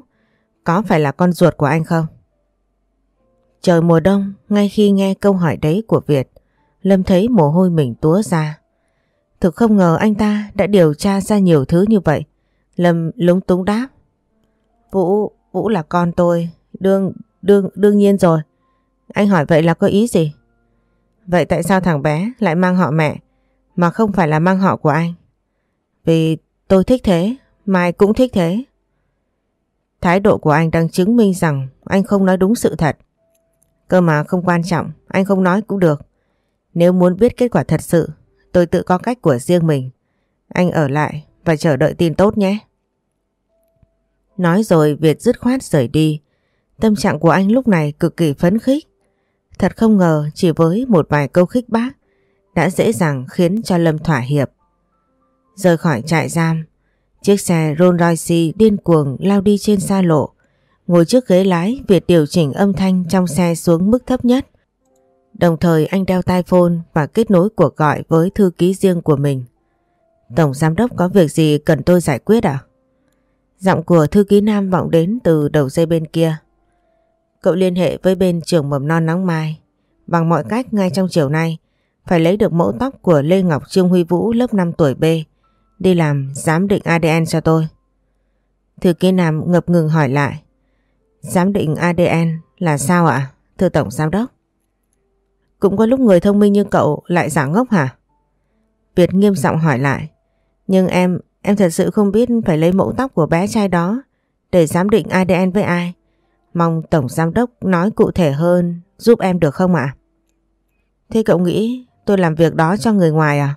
có phải là con ruột của anh không? Trời mùa đông, ngay khi nghe câu hỏi đấy của Việt, Lâm thấy mồ hôi mình túa ra. Thực không ngờ anh ta đã điều tra ra nhiều thứ như vậy. Lâm lúng túng đáp. Vũ, Vũ là con tôi, đương, đương, đương nhiên rồi. Anh hỏi vậy là có ý gì? Vậy tại sao thằng bé lại mang họ mẹ mà không phải là mang họ của anh? Vì tôi thích thế, Mai cũng thích thế. Thái độ của anh đang chứng minh rằng anh không nói đúng sự thật. Cơ mà không quan trọng, anh không nói cũng được. Nếu muốn biết kết quả thật sự, tôi tự có cách của riêng mình. Anh ở lại và chờ đợi tin tốt nhé. Nói rồi Việt dứt khoát rời đi. Tâm trạng của anh lúc này cực kỳ phấn khích. Thật không ngờ chỉ với một vài câu khích bác đã dễ dàng khiến cho Lâm thỏa hiệp. Rời khỏi trại giam, chiếc xe Rolls Royce điên cuồng lao đi trên xa lộ. Ngồi trước ghế lái, Việt điều chỉnh âm thanh trong xe xuống mức thấp nhất. Đồng thời anh đeo tai phone và kết nối cuộc gọi với thư ký riêng của mình. Tổng giám đốc có việc gì cần tôi giải quyết à? Giọng của thư ký nam vọng đến từ đầu dây bên kia. Cậu liên hệ với bên trường mầm non nắng mai. Bằng mọi cách ngay trong chiều nay phải lấy được mẫu tóc của Lê Ngọc Trương Huy Vũ lớp 5 tuổi B đi làm giám định ADN cho tôi. Thư ký nam ngập ngừng hỏi lại. Giám định ADN là sao ạ, thưa Tổng Giám Đốc? Cũng có lúc người thông minh như cậu lại giả ngốc hả? Việt nghiêm giọng hỏi lại. Nhưng em, em thật sự không biết phải lấy mẫu tóc của bé trai đó để giám định ADN với ai. Mong Tổng Giám Đốc nói cụ thể hơn giúp em được không ạ? Thế cậu nghĩ tôi làm việc đó cho người ngoài à?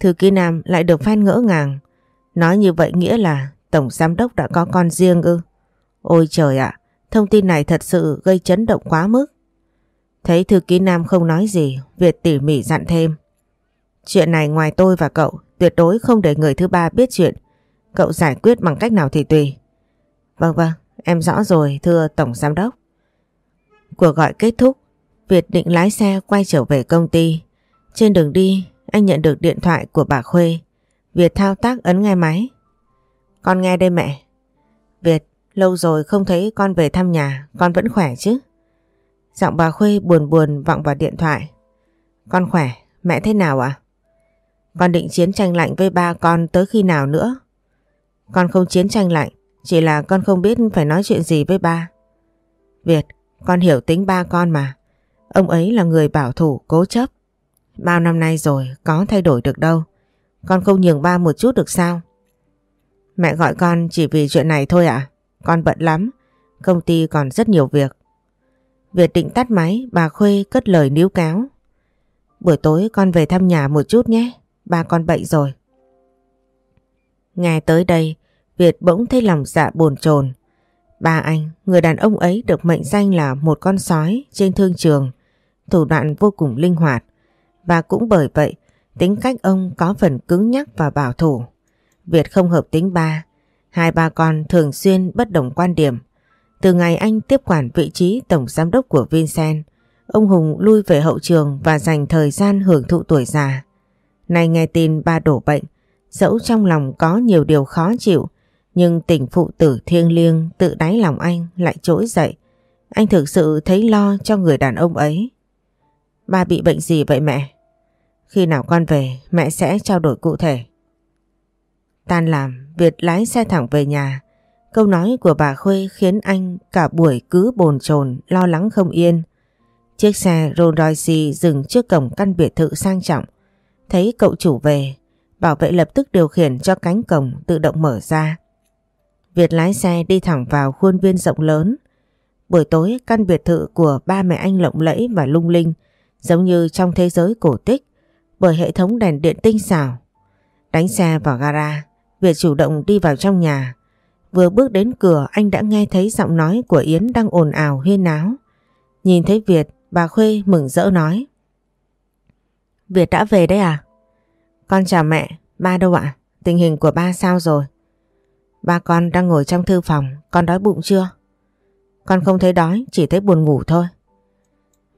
Thư ký Nam lại được phan ngỡ ngàng. Nói như vậy nghĩa là Tổng Giám Đốc đã có con riêng ư. Ôi trời ạ, thông tin này thật sự gây chấn động quá mức. Thấy thư ký Nam không nói gì, Việt tỉ mỉ dặn thêm. Chuyện này ngoài tôi và cậu, tuyệt đối không để người thứ ba biết chuyện. Cậu giải quyết bằng cách nào thì tùy. Vâng vâng, em rõ rồi thưa Tổng Giám Đốc. Cuộc gọi kết thúc, Việt định lái xe quay trở về công ty. Trên đường đi, anh nhận được điện thoại của bà Khuê. Việt thao tác ấn nghe máy. Con nghe đây mẹ. Việt, lâu rồi không thấy con về thăm nhà, con vẫn khỏe chứ? Giọng bà Khuê buồn buồn vọng vào điện thoại. Con khỏe, mẹ thế nào ạ? À? Con định chiến tranh lạnh với ba con tới khi nào nữa? Con không chiến tranh lạnh, chỉ là con không biết phải nói chuyện gì với ba. Việt, con hiểu tính ba con mà. Ông ấy là người bảo thủ, cố chấp. Bao năm nay rồi, có thay đổi được đâu. Con không nhường ba một chút được sao? Mẹ gọi con chỉ vì chuyện này thôi à? Con bận lắm, công ty còn rất nhiều việc. Việt định tắt máy, bà Khuê cất lời níu cáo. Buổi tối con về thăm nhà một chút nhé, ba con bệnh rồi. Nghe tới đây, Việt bỗng thấy lòng dạ bồn chồn. Ba anh, người đàn ông ấy được mệnh danh là một con sói trên thương trường, thủ đoạn vô cùng linh hoạt. Và cũng bởi vậy, tính cách ông có phần cứng nhắc và bảo thủ. Việt không hợp tính ba, hai ba con thường xuyên bất đồng quan điểm. Từ ngày anh tiếp quản vị trí tổng giám đốc của Vincent, ông Hùng lui về hậu trường và dành thời gian hưởng thụ tuổi già. Nay nghe tin ba đổ bệnh, dẫu trong lòng có nhiều điều khó chịu, nhưng tình phụ tử thiêng liêng tự đáy lòng anh lại trỗi dậy. Anh thực sự thấy lo cho người đàn ông ấy. Ba bị bệnh gì vậy mẹ? Khi nào con về mẹ sẽ trao đổi cụ thể. Tan làm, Việt lái xe thẳng về nhà. Câu nói của bà Khuê khiến anh cả buổi cứ bồn chồn lo lắng không yên. Chiếc xe Rolls Royce dừng trước cổng căn biệt thự sang trọng. Thấy cậu chủ về, bảo vệ lập tức điều khiển cho cánh cổng tự động mở ra. Việt lái xe đi thẳng vào khuôn viên rộng lớn. Buổi tối căn biệt thự của ba mẹ anh lộng lẫy và lung linh giống như trong thế giới cổ tích bởi hệ thống đèn điện tinh xảo. Đánh xe vào gara, Việt chủ động đi vào trong nhà. Vừa bước đến cửa anh đã nghe thấy giọng nói của Yến đang ồn ào huyên náo. Nhìn thấy Việt, bà Khuê mừng rỡ nói. Việt đã về đấy à? Con chào mẹ, ba đâu ạ? Tình hình của ba sao rồi? Ba con đang ngồi trong thư phòng, con đói bụng chưa? Con không thấy đói, chỉ thấy buồn ngủ thôi.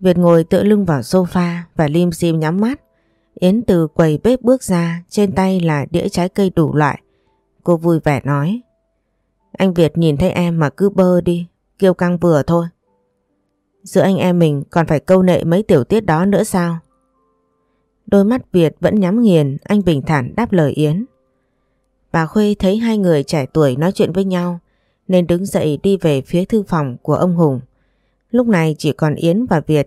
Việt ngồi tựa lưng vào sofa và lim dim nhắm mắt. Yến từ quầy bếp bước ra, trên tay là đĩa trái cây đủ loại. Cô vui vẻ nói. Anh Việt nhìn thấy em mà cứ bơ đi, kêu căng vừa thôi. Giữa anh em mình còn phải câu nệ mấy tiểu tiết đó nữa sao? Đôi mắt Việt vẫn nhắm nghiền, anh bình thản đáp lời Yến. Bà Khuê thấy hai người trẻ tuổi nói chuyện với nhau nên đứng dậy đi về phía thư phòng của ông Hùng. Lúc này chỉ còn Yến và Việt.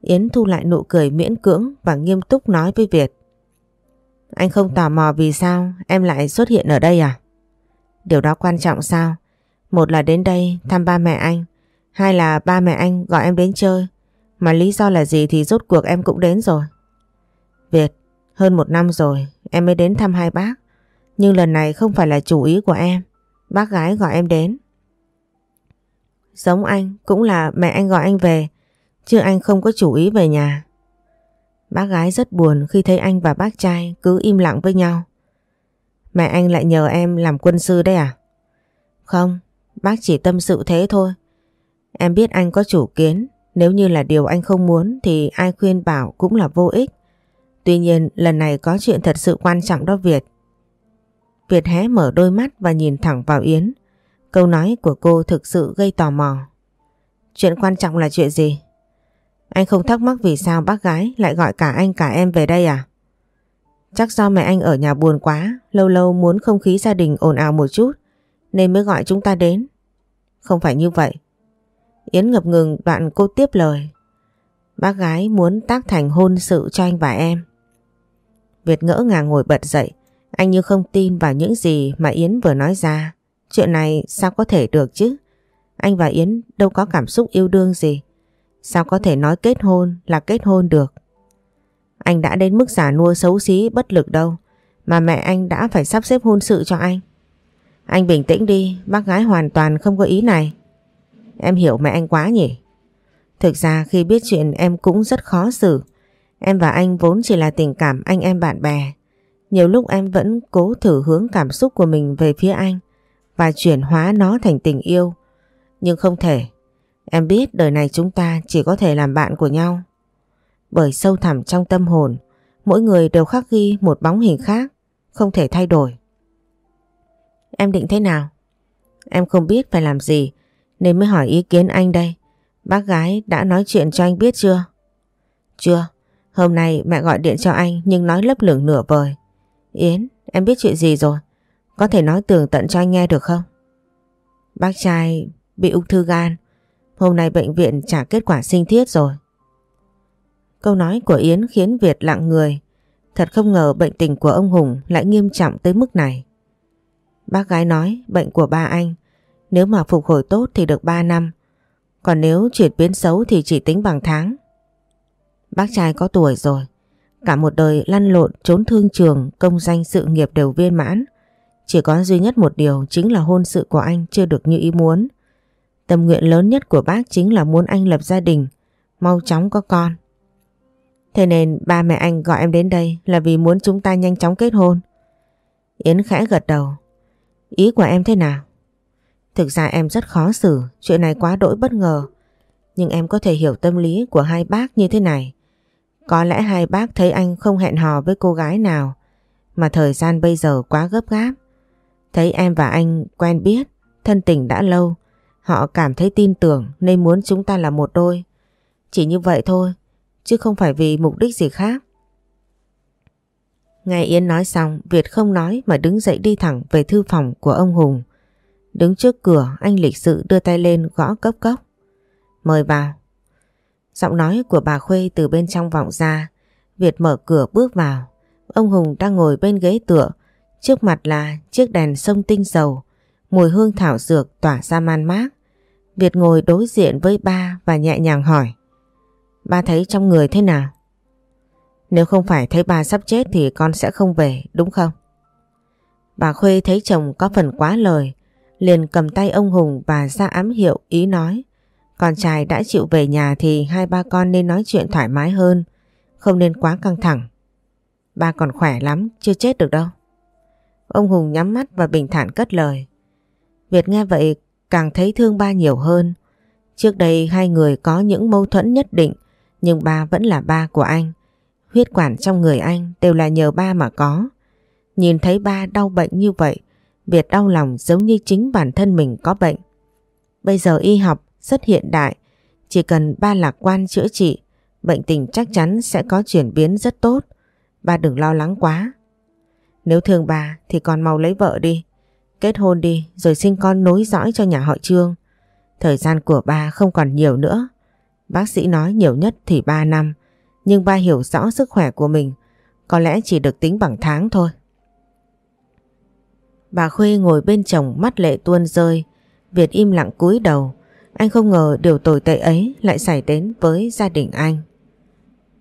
Yến thu lại nụ cười miễn cưỡng và nghiêm túc nói với Việt. Anh không tò mò vì sao em lại xuất hiện ở đây à? Điều đó quan trọng sao? Một là đến đây thăm ba mẹ anh. Hai là ba mẹ anh gọi em đến chơi. Mà lý do là gì thì rốt cuộc em cũng đến rồi. Việt, hơn một năm rồi em mới đến thăm hai bác. Nhưng lần này không phải là chủ ý của em. Bác gái gọi em đến. Giống anh, cũng là mẹ anh gọi anh về. Chứ anh không có chủ ý về nhà. Bác gái rất buồn khi thấy anh và bác trai cứ im lặng với nhau. Mẹ anh lại nhờ em làm quân sư đấy à? Không, bác chỉ tâm sự thế thôi. Em biết anh có chủ kiến, nếu như là điều anh không muốn thì ai khuyên bảo cũng là vô ích. Tuy nhiên lần này có chuyện thật sự quan trọng đó Việt. Việt hé mở đôi mắt và nhìn thẳng vào Yến. Câu nói của cô thực sự gây tò mò. Chuyện quan trọng là chuyện gì? Anh không thắc mắc vì sao bác gái lại gọi cả anh cả em về đây à? Chắc do mẹ anh ở nhà buồn quá, lâu lâu muốn không khí gia đình ồn ào một chút, nên mới gọi chúng ta đến. Không phải như vậy. Yến ngập ngừng đoạn cô tiếp lời. Bác gái muốn tác thành hôn sự cho anh và em. Việt ngỡ ngàng ngồi bật dậy, anh như không tin vào những gì mà Yến vừa nói ra. Chuyện này sao có thể được chứ? Anh và Yến đâu có cảm xúc yêu đương gì. Sao có thể nói kết hôn là kết hôn được? Anh đã đến mức giả nua xấu xí bất lực đâu mà mẹ anh đã phải sắp xếp hôn sự cho anh. Anh bình tĩnh đi, bác gái hoàn toàn không có ý này. Em hiểu mẹ anh quá nhỉ? Thực ra khi biết chuyện em cũng rất khó xử. Em và anh vốn chỉ là tình cảm anh em bạn bè. Nhiều lúc em vẫn cố thử hướng cảm xúc của mình về phía anh và chuyển hóa nó thành tình yêu. Nhưng không thể. Em biết đời này chúng ta chỉ có thể làm bạn của nhau. Bởi sâu thẳm trong tâm hồn, mỗi người đều khắc ghi một bóng hình khác, không thể thay đổi. Em định thế nào? Em không biết phải làm gì, nên mới hỏi ý kiến anh đây. Bác gái đã nói chuyện cho anh biết chưa? Chưa, hôm nay mẹ gọi điện cho anh nhưng nói lấp lửng nửa vời. Yến, em biết chuyện gì rồi? Có thể nói tường tận cho anh nghe được không? Bác trai bị ung thư gan. Hôm nay bệnh viện trả kết quả sinh thiết rồi. Câu nói của Yến khiến Việt lặng người. Thật không ngờ bệnh tình của ông Hùng lại nghiêm trọng tới mức này. Bác gái nói bệnh của ba anh nếu mà phục hồi tốt thì được 3 năm. Còn nếu chuyển biến xấu thì chỉ tính bằng tháng. Bác trai có tuổi rồi. Cả một đời lăn lộn trốn thương trường, công danh sự nghiệp đều viên mãn. Chỉ có duy nhất một điều chính là hôn sự của anh chưa được như ý muốn. Tâm nguyện lớn nhất của bác chính là muốn anh lập gia đình, mau chóng có con. Thế nên ba mẹ anh gọi em đến đây là vì muốn chúng ta nhanh chóng kết hôn. Yến khẽ gật đầu. Ý của em thế nào? Thực ra em rất khó xử, chuyện này quá đỗi bất ngờ. Nhưng em có thể hiểu tâm lý của hai bác như thế này. Có lẽ hai bác thấy anh không hẹn hò với cô gái nào, mà thời gian bây giờ quá gấp gáp. Thấy em và anh quen biết, thân tình đã lâu, họ cảm thấy tin tưởng nên muốn chúng ta là một đôi. Chỉ như vậy thôi, chứ không phải vì mục đích gì khác. Nghe Yến nói xong, Việt không nói mà đứng dậy đi thẳng về thư phòng của ông Hùng. Đứng trước cửa, anh lịch sự đưa tay lên gõ cốc cốc. Mời vào. Giọng nói của bà Khuê từ bên trong vọng ra. Việt mở cửa bước vào. Ông Hùng đang ngồi bên ghế tựa. Trước mặt là chiếc đèn sông tinh dầu. Mùi hương thảo dược tỏa ra man mát. Việt ngồi đối diện với ba và nhẹ nhàng hỏi. Ba thấy trong người thế nào? Nếu không phải thấy ba sắp chết thì con sẽ không về, đúng không? Bà Khuê thấy chồng có phần quá lời, liền cầm tay ông Hùng và ra ám hiệu ý nói. Con trai đã chịu về nhà thì hai ba con nên nói chuyện thoải mái hơn, không nên quá căng thẳng. Ba còn khỏe lắm, chưa chết được đâu. Ông Hùng nhắm mắt và bình thản cất lời. Việt nghe vậy càng thấy thương ba nhiều hơn. Trước đây hai người có những mâu thuẫn nhất định, nhưng ba vẫn là ba của anh. Huyết quản trong người anh đều là nhờ ba mà có. Nhìn thấy ba đau bệnh như vậy, Việt đau lòng giống như chính bản thân mình có bệnh. Bây giờ y học rất hiện đại, chỉ cần ba lạc quan chữa trị, bệnh tình chắc chắn sẽ có chuyển biến rất tốt. Ba đừng lo lắng quá. Nếu thương bà thì còn mau lấy vợ đi. Kết hôn đi rồi sinh con nối dõi cho nhà họ Trương. Thời gian của ba không còn nhiều nữa. Bác sĩ nói nhiều nhất thì 3 năm. Nhưng ba hiểu rõ sức khỏe của mình. Có lẽ chỉ được tính bằng tháng thôi. Bà Khuê ngồi bên chồng mắt lệ tuôn rơi. Việt im lặng cúi đầu. Anh không ngờ điều tồi tệ ấy lại xảy đến với gia đình anh.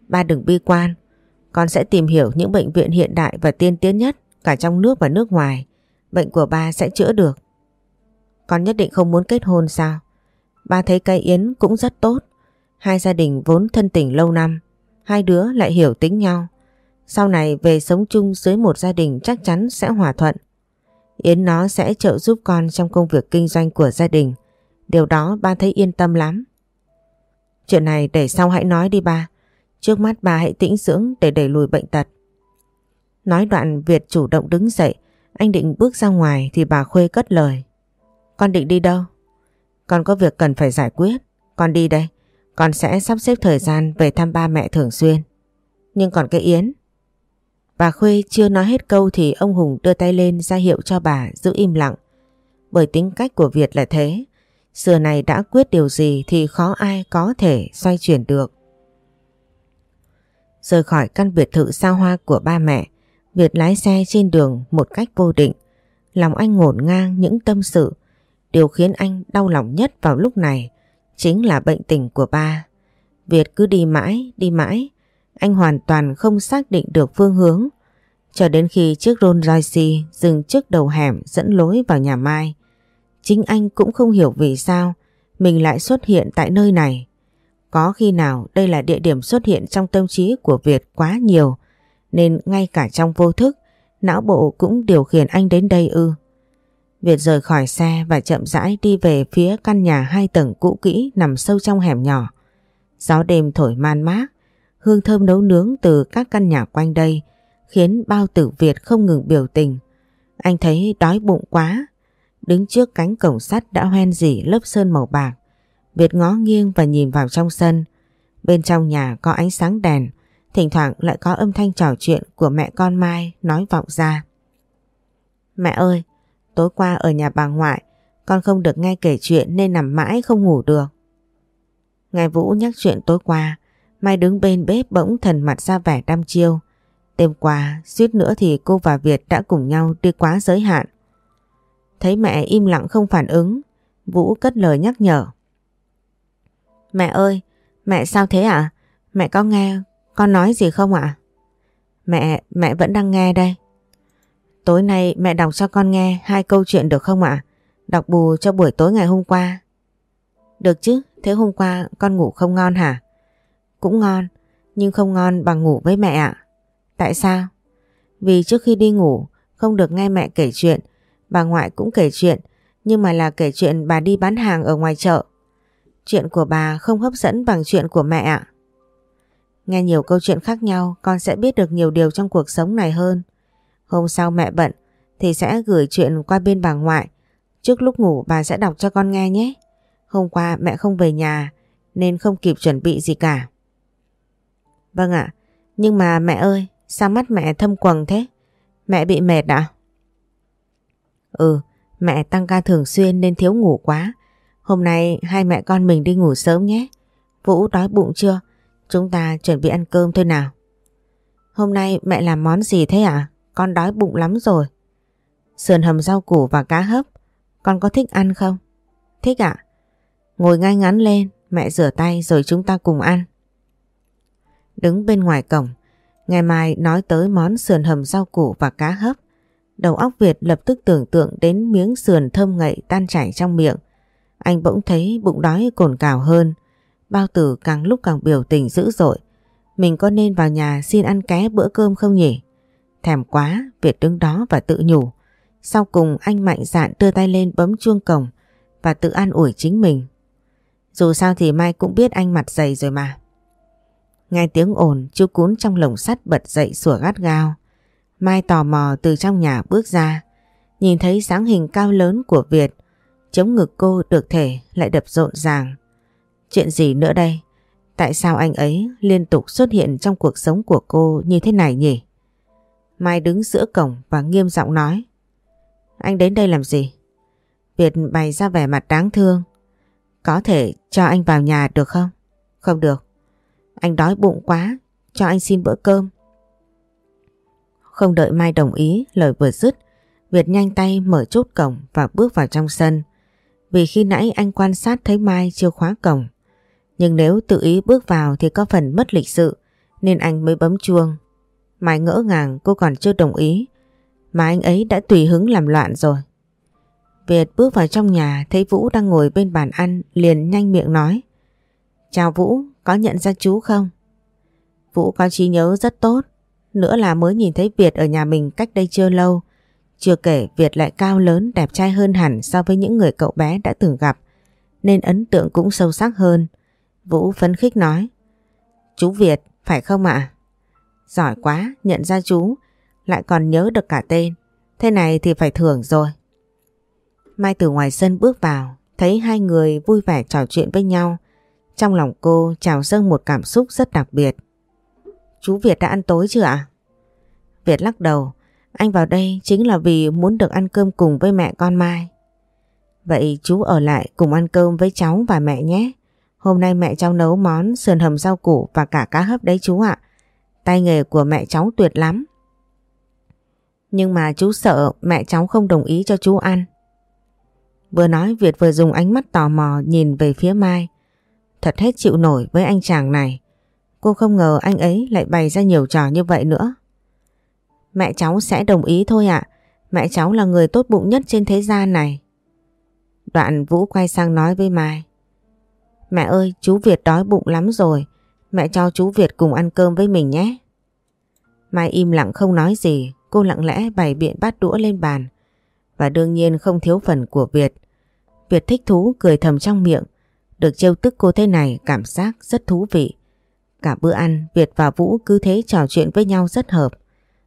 Ba đừng bi quan. Con sẽ tìm hiểu những bệnh viện hiện đại và tiên tiến nhất cả trong nước và nước ngoài. Bệnh của ba sẽ chữa được. Con nhất định không muốn kết hôn sao? Ba thấy cây Yến cũng rất tốt. Hai gia đình vốn thân tình lâu năm. Hai đứa lại hiểu tính nhau. Sau này về sống chung dưới một gia đình chắc chắn sẽ hòa thuận. Yến nó sẽ trợ giúp con trong công việc kinh doanh của gia đình. Điều đó ba thấy yên tâm lắm. Chuyện này để sau hãy nói đi ba. Trước mắt ba hãy tĩnh dưỡng để đẩy lùi bệnh tật. Nói đoạn Việt chủ động đứng dậy. Anh định bước ra ngoài thì bà Khuê cất lời. Con định đi đâu? Con có việc cần phải giải quyết. Con đi đây. Con sẽ sắp xếp thời gian về thăm ba mẹ thường xuyên. Nhưng còn cái Yến. Bà Khuê chưa nói hết câu thì ông Hùng đưa tay lên ra hiệu cho bà giữ im lặng. Bởi tính cách của Việt là thế. Xưa này đã quyết điều gì thì khó ai có thể xoay chuyển được. Rời khỏi căn biệt thự xa hoa của ba mẹ, Việt lái xe trên đường một cách vô định. Lòng anh ngổn ngang những tâm sự. Điều khiến anh đau lòng nhất vào lúc này chính là bệnh tình của ba. Việt cứ đi mãi, đi mãi. Anh hoàn toàn không xác định được phương hướng. Cho đến khi chiếc Rolls Royce dừng trước đầu hẻm dẫn lối vào nhà Mai. Chính anh cũng không hiểu vì sao mình lại xuất hiện tại nơi này. Có khi nào đây là địa điểm xuất hiện trong tâm trí của Việt quá nhiều nên ngay cả trong vô thức não bộ cũng điều khiển anh đến đây ư. Việt rời khỏi xe và chậm rãi đi về phía căn nhà hai tầng cũ kỹ nằm sâu trong hẻm nhỏ. Gió đêm thổi man mát, hương thơm nấu nướng từ các căn nhà quanh đây khiến bao tử Việt không ngừng biểu tình. Anh thấy đói bụng quá, đứng trước cánh cổng sắt đã hoen dỉ lớp sơn màu bạc. Việt ngó nghiêng và nhìn vào trong sân. Bên trong nhà có ánh sáng đèn, thỉnh thoảng lại có âm thanh trò chuyện của mẹ con Mai nói vọng ra. Mẹ ơi, tối qua ở nhà bà ngoại, con không được nghe kể chuyện nên nằm mãi không ngủ được. Ngài Vũ nhắc chuyện tối qua, Mai đứng bên bếp bỗng thần mặt ra vẻ đăm chiêu. Đêm qua, suýt nữa thì cô và Việt đã cùng nhau đi quá giới hạn. Thấy mẹ im lặng không phản ứng, Vũ cất lời nhắc nhở. Mẹ ơi, mẹ sao thế ạ? À? Mẹ có nghe con nói gì không ạ? Mẹ, mẹ vẫn đang nghe đây. Tối nay mẹ đọc cho con nghe hai câu chuyện được không ạ? Đọc bù cho buổi tối ngày hôm qua. Được chứ, thế hôm qua con ngủ không ngon hả? Cũng ngon, nhưng không ngon bằng ngủ với mẹ ạ. Tại sao? Vì trước khi đi ngủ không được nghe mẹ kể chuyện, bà ngoại cũng kể chuyện, nhưng mà là kể chuyện bà đi bán hàng ở ngoài chợ. Chuyện của bà không hấp dẫn bằng chuyện của mẹ ạ. Nghe nhiều câu chuyện khác nhau con sẽ biết được nhiều điều trong cuộc sống này hơn. Hôm sau mẹ bận thì sẽ gửi chuyện qua bên bà ngoại. Trước lúc ngủ bà sẽ đọc cho con nghe nhé. Hôm qua mẹ không về nhà nên không kịp chuẩn bị gì cả. Vâng ạ, nhưng mà mẹ ơi, sao mắt mẹ thâm quầng thế? Mẹ bị mệt ạ? Ừ, mẹ tăng ca thường xuyên nên thiếu ngủ quá. Hôm nay hai mẹ con mình đi ngủ sớm nhé. Vũ đói bụng chưa? Chúng ta chuẩn bị ăn cơm thôi nào. Hôm nay mẹ làm món gì thế ạ? Con đói bụng lắm rồi. Sườn hầm rau củ và cá hấp. Con có thích ăn không? Thích ạ. Ngồi ngay ngắn lên, mẹ rửa tay rồi chúng ta cùng ăn. Đứng bên ngoài cổng, ngày mai nói tới món sườn hầm rau củ và cá hấp. Đầu óc Việt lập tức tưởng tượng đến miếng sườn thơm ngậy tan chảy trong miệng. Anh bỗng thấy bụng đói cồn cào hơn. Bao tử càng lúc càng biểu tình dữ dội. Mình có nên vào nhà xin ăn ké bữa cơm không nhỉ? Thèm quá, Việt đứng đó và tự nhủ. Sau cùng anh mạnh dạn đưa tay lên bấm chuông cổng và tự an ủi chính mình. Dù sao thì Mai cũng biết anh mặt dày rồi mà. Nghe tiếng ồn, chú cún trong lồng sắt bật dậy sủa gắt gao. Mai tò mò từ trong nhà bước ra, nhìn thấy dáng hình cao lớn của Việt, chống ngực cô được thể lại đập rộn ràng. Chuyện gì nữa đây? Tại sao anh ấy liên tục xuất hiện trong cuộc sống của cô như thế này nhỉ? Mai đứng giữa cổng và nghiêm giọng nói. Anh đến đây làm gì? Việt bày ra vẻ mặt đáng thương. Có thể cho anh vào nhà được không? Không được. Anh đói bụng quá, cho anh xin bữa cơm. Không đợi Mai đồng ý, lời vừa dứt, Việt nhanh tay mở chốt cổng và bước vào trong sân. Vì khi nãy anh quan sát thấy Mai chưa khóa cổng. Nhưng nếu tự ý bước vào thì có phần mất lịch sự, nên anh mới bấm chuông. Mai ngỡ ngàng cô còn chưa đồng ý, mà anh ấy đã tùy hứng làm loạn rồi. Việt bước vào trong nhà thấy Vũ đang ngồi bên bàn ăn liền nhanh miệng nói. Chào Vũ, có nhận ra chú không? Vũ có trí nhớ rất tốt, nữa là mới nhìn thấy Việt ở nhà mình cách đây chưa lâu. Chưa kể Việt lại cao lớn đẹp trai hơn hẳn so với những người cậu bé đã từng gặp, nên ấn tượng cũng sâu sắc hơn. Vũ phấn khích nói. Chú Việt, phải không ạ? Giỏi quá, nhận ra chú, lại còn nhớ được cả tên. Thế này thì phải thưởng rồi. Mai từ ngoài sân bước vào, thấy hai người vui vẻ trò chuyện với nhau. Trong lòng cô trào dâng một cảm xúc rất đặc biệt. Chú Việt đã ăn tối chưa ạ? Việt lắc đầu, anh vào đây chính là vì muốn được ăn cơm cùng với mẹ con Mai. Vậy chú ở lại cùng ăn cơm với cháu và mẹ nhé. Hôm nay mẹ cháu nấu món sườn hầm rau củ và cả cá hấp đấy chú ạ. Tay nghề của mẹ cháu tuyệt lắm. Nhưng mà chú sợ mẹ cháu không đồng ý cho chú ăn. Vừa nói Việt vừa dùng ánh mắt tò mò nhìn về phía Mai. Thật hết chịu nổi với anh chàng này. Cô không ngờ anh ấy lại bày ra nhiều trò như vậy nữa. Mẹ cháu sẽ đồng ý thôi ạ. Mẹ cháu là người tốt bụng nhất trên thế gian này. Đoạn Vũ quay sang nói với Mai. Mẹ ơi, chú Việt đói bụng lắm rồi. Mẹ cho chú Việt cùng ăn cơm với mình nhé. Mai im lặng không nói gì, cô lặng lẽ bày biện bát đũa lên bàn. Và đương nhiên không thiếu phần của Việt. Việt thích thú cười thầm trong miệng. Được trêu tức cô thế này cảm giác rất thú vị. Cả bữa ăn Việt và Vũ cứ thế trò chuyện với nhau rất hợp.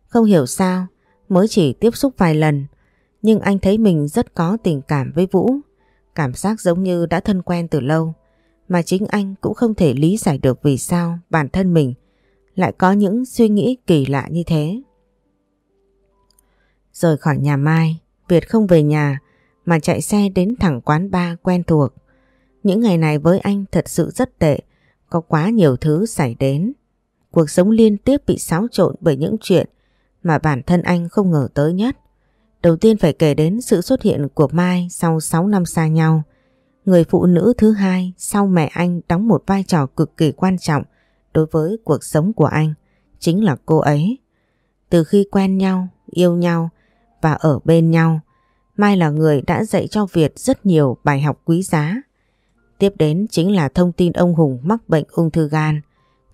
Không hiểu sao, mới chỉ tiếp xúc vài lần, nhưng anh thấy mình rất có tình cảm với Vũ. Cảm giác giống như đã thân quen từ lâu, mà chính anh cũng không thể lý giải được vì sao bản thân mình lại có những suy nghĩ kỳ lạ như thế. Rời khỏi nhà Mai, Việt không về nhà mà chạy xe đến thẳng quán bar quen thuộc. Những ngày này với anh thật sự rất tệ, có quá nhiều thứ xảy đến. Cuộc sống liên tiếp bị xáo trộn bởi những chuyện mà bản thân anh không ngờ tới nhất. Đầu tiên phải kể đến sự xuất hiện của Mai sau 6 năm xa nhau. Người phụ nữ thứ hai sau mẹ anh đóng một vai trò cực kỳ quan trọng đối với cuộc sống của anh, chính là cô ấy. Từ khi quen nhau, yêu nhau và ở bên nhau, Mai là người đã dạy cho Việt rất nhiều bài học quý giá. Tiếp đến chính là thông tin ông Hùng mắc bệnh ung thư gan.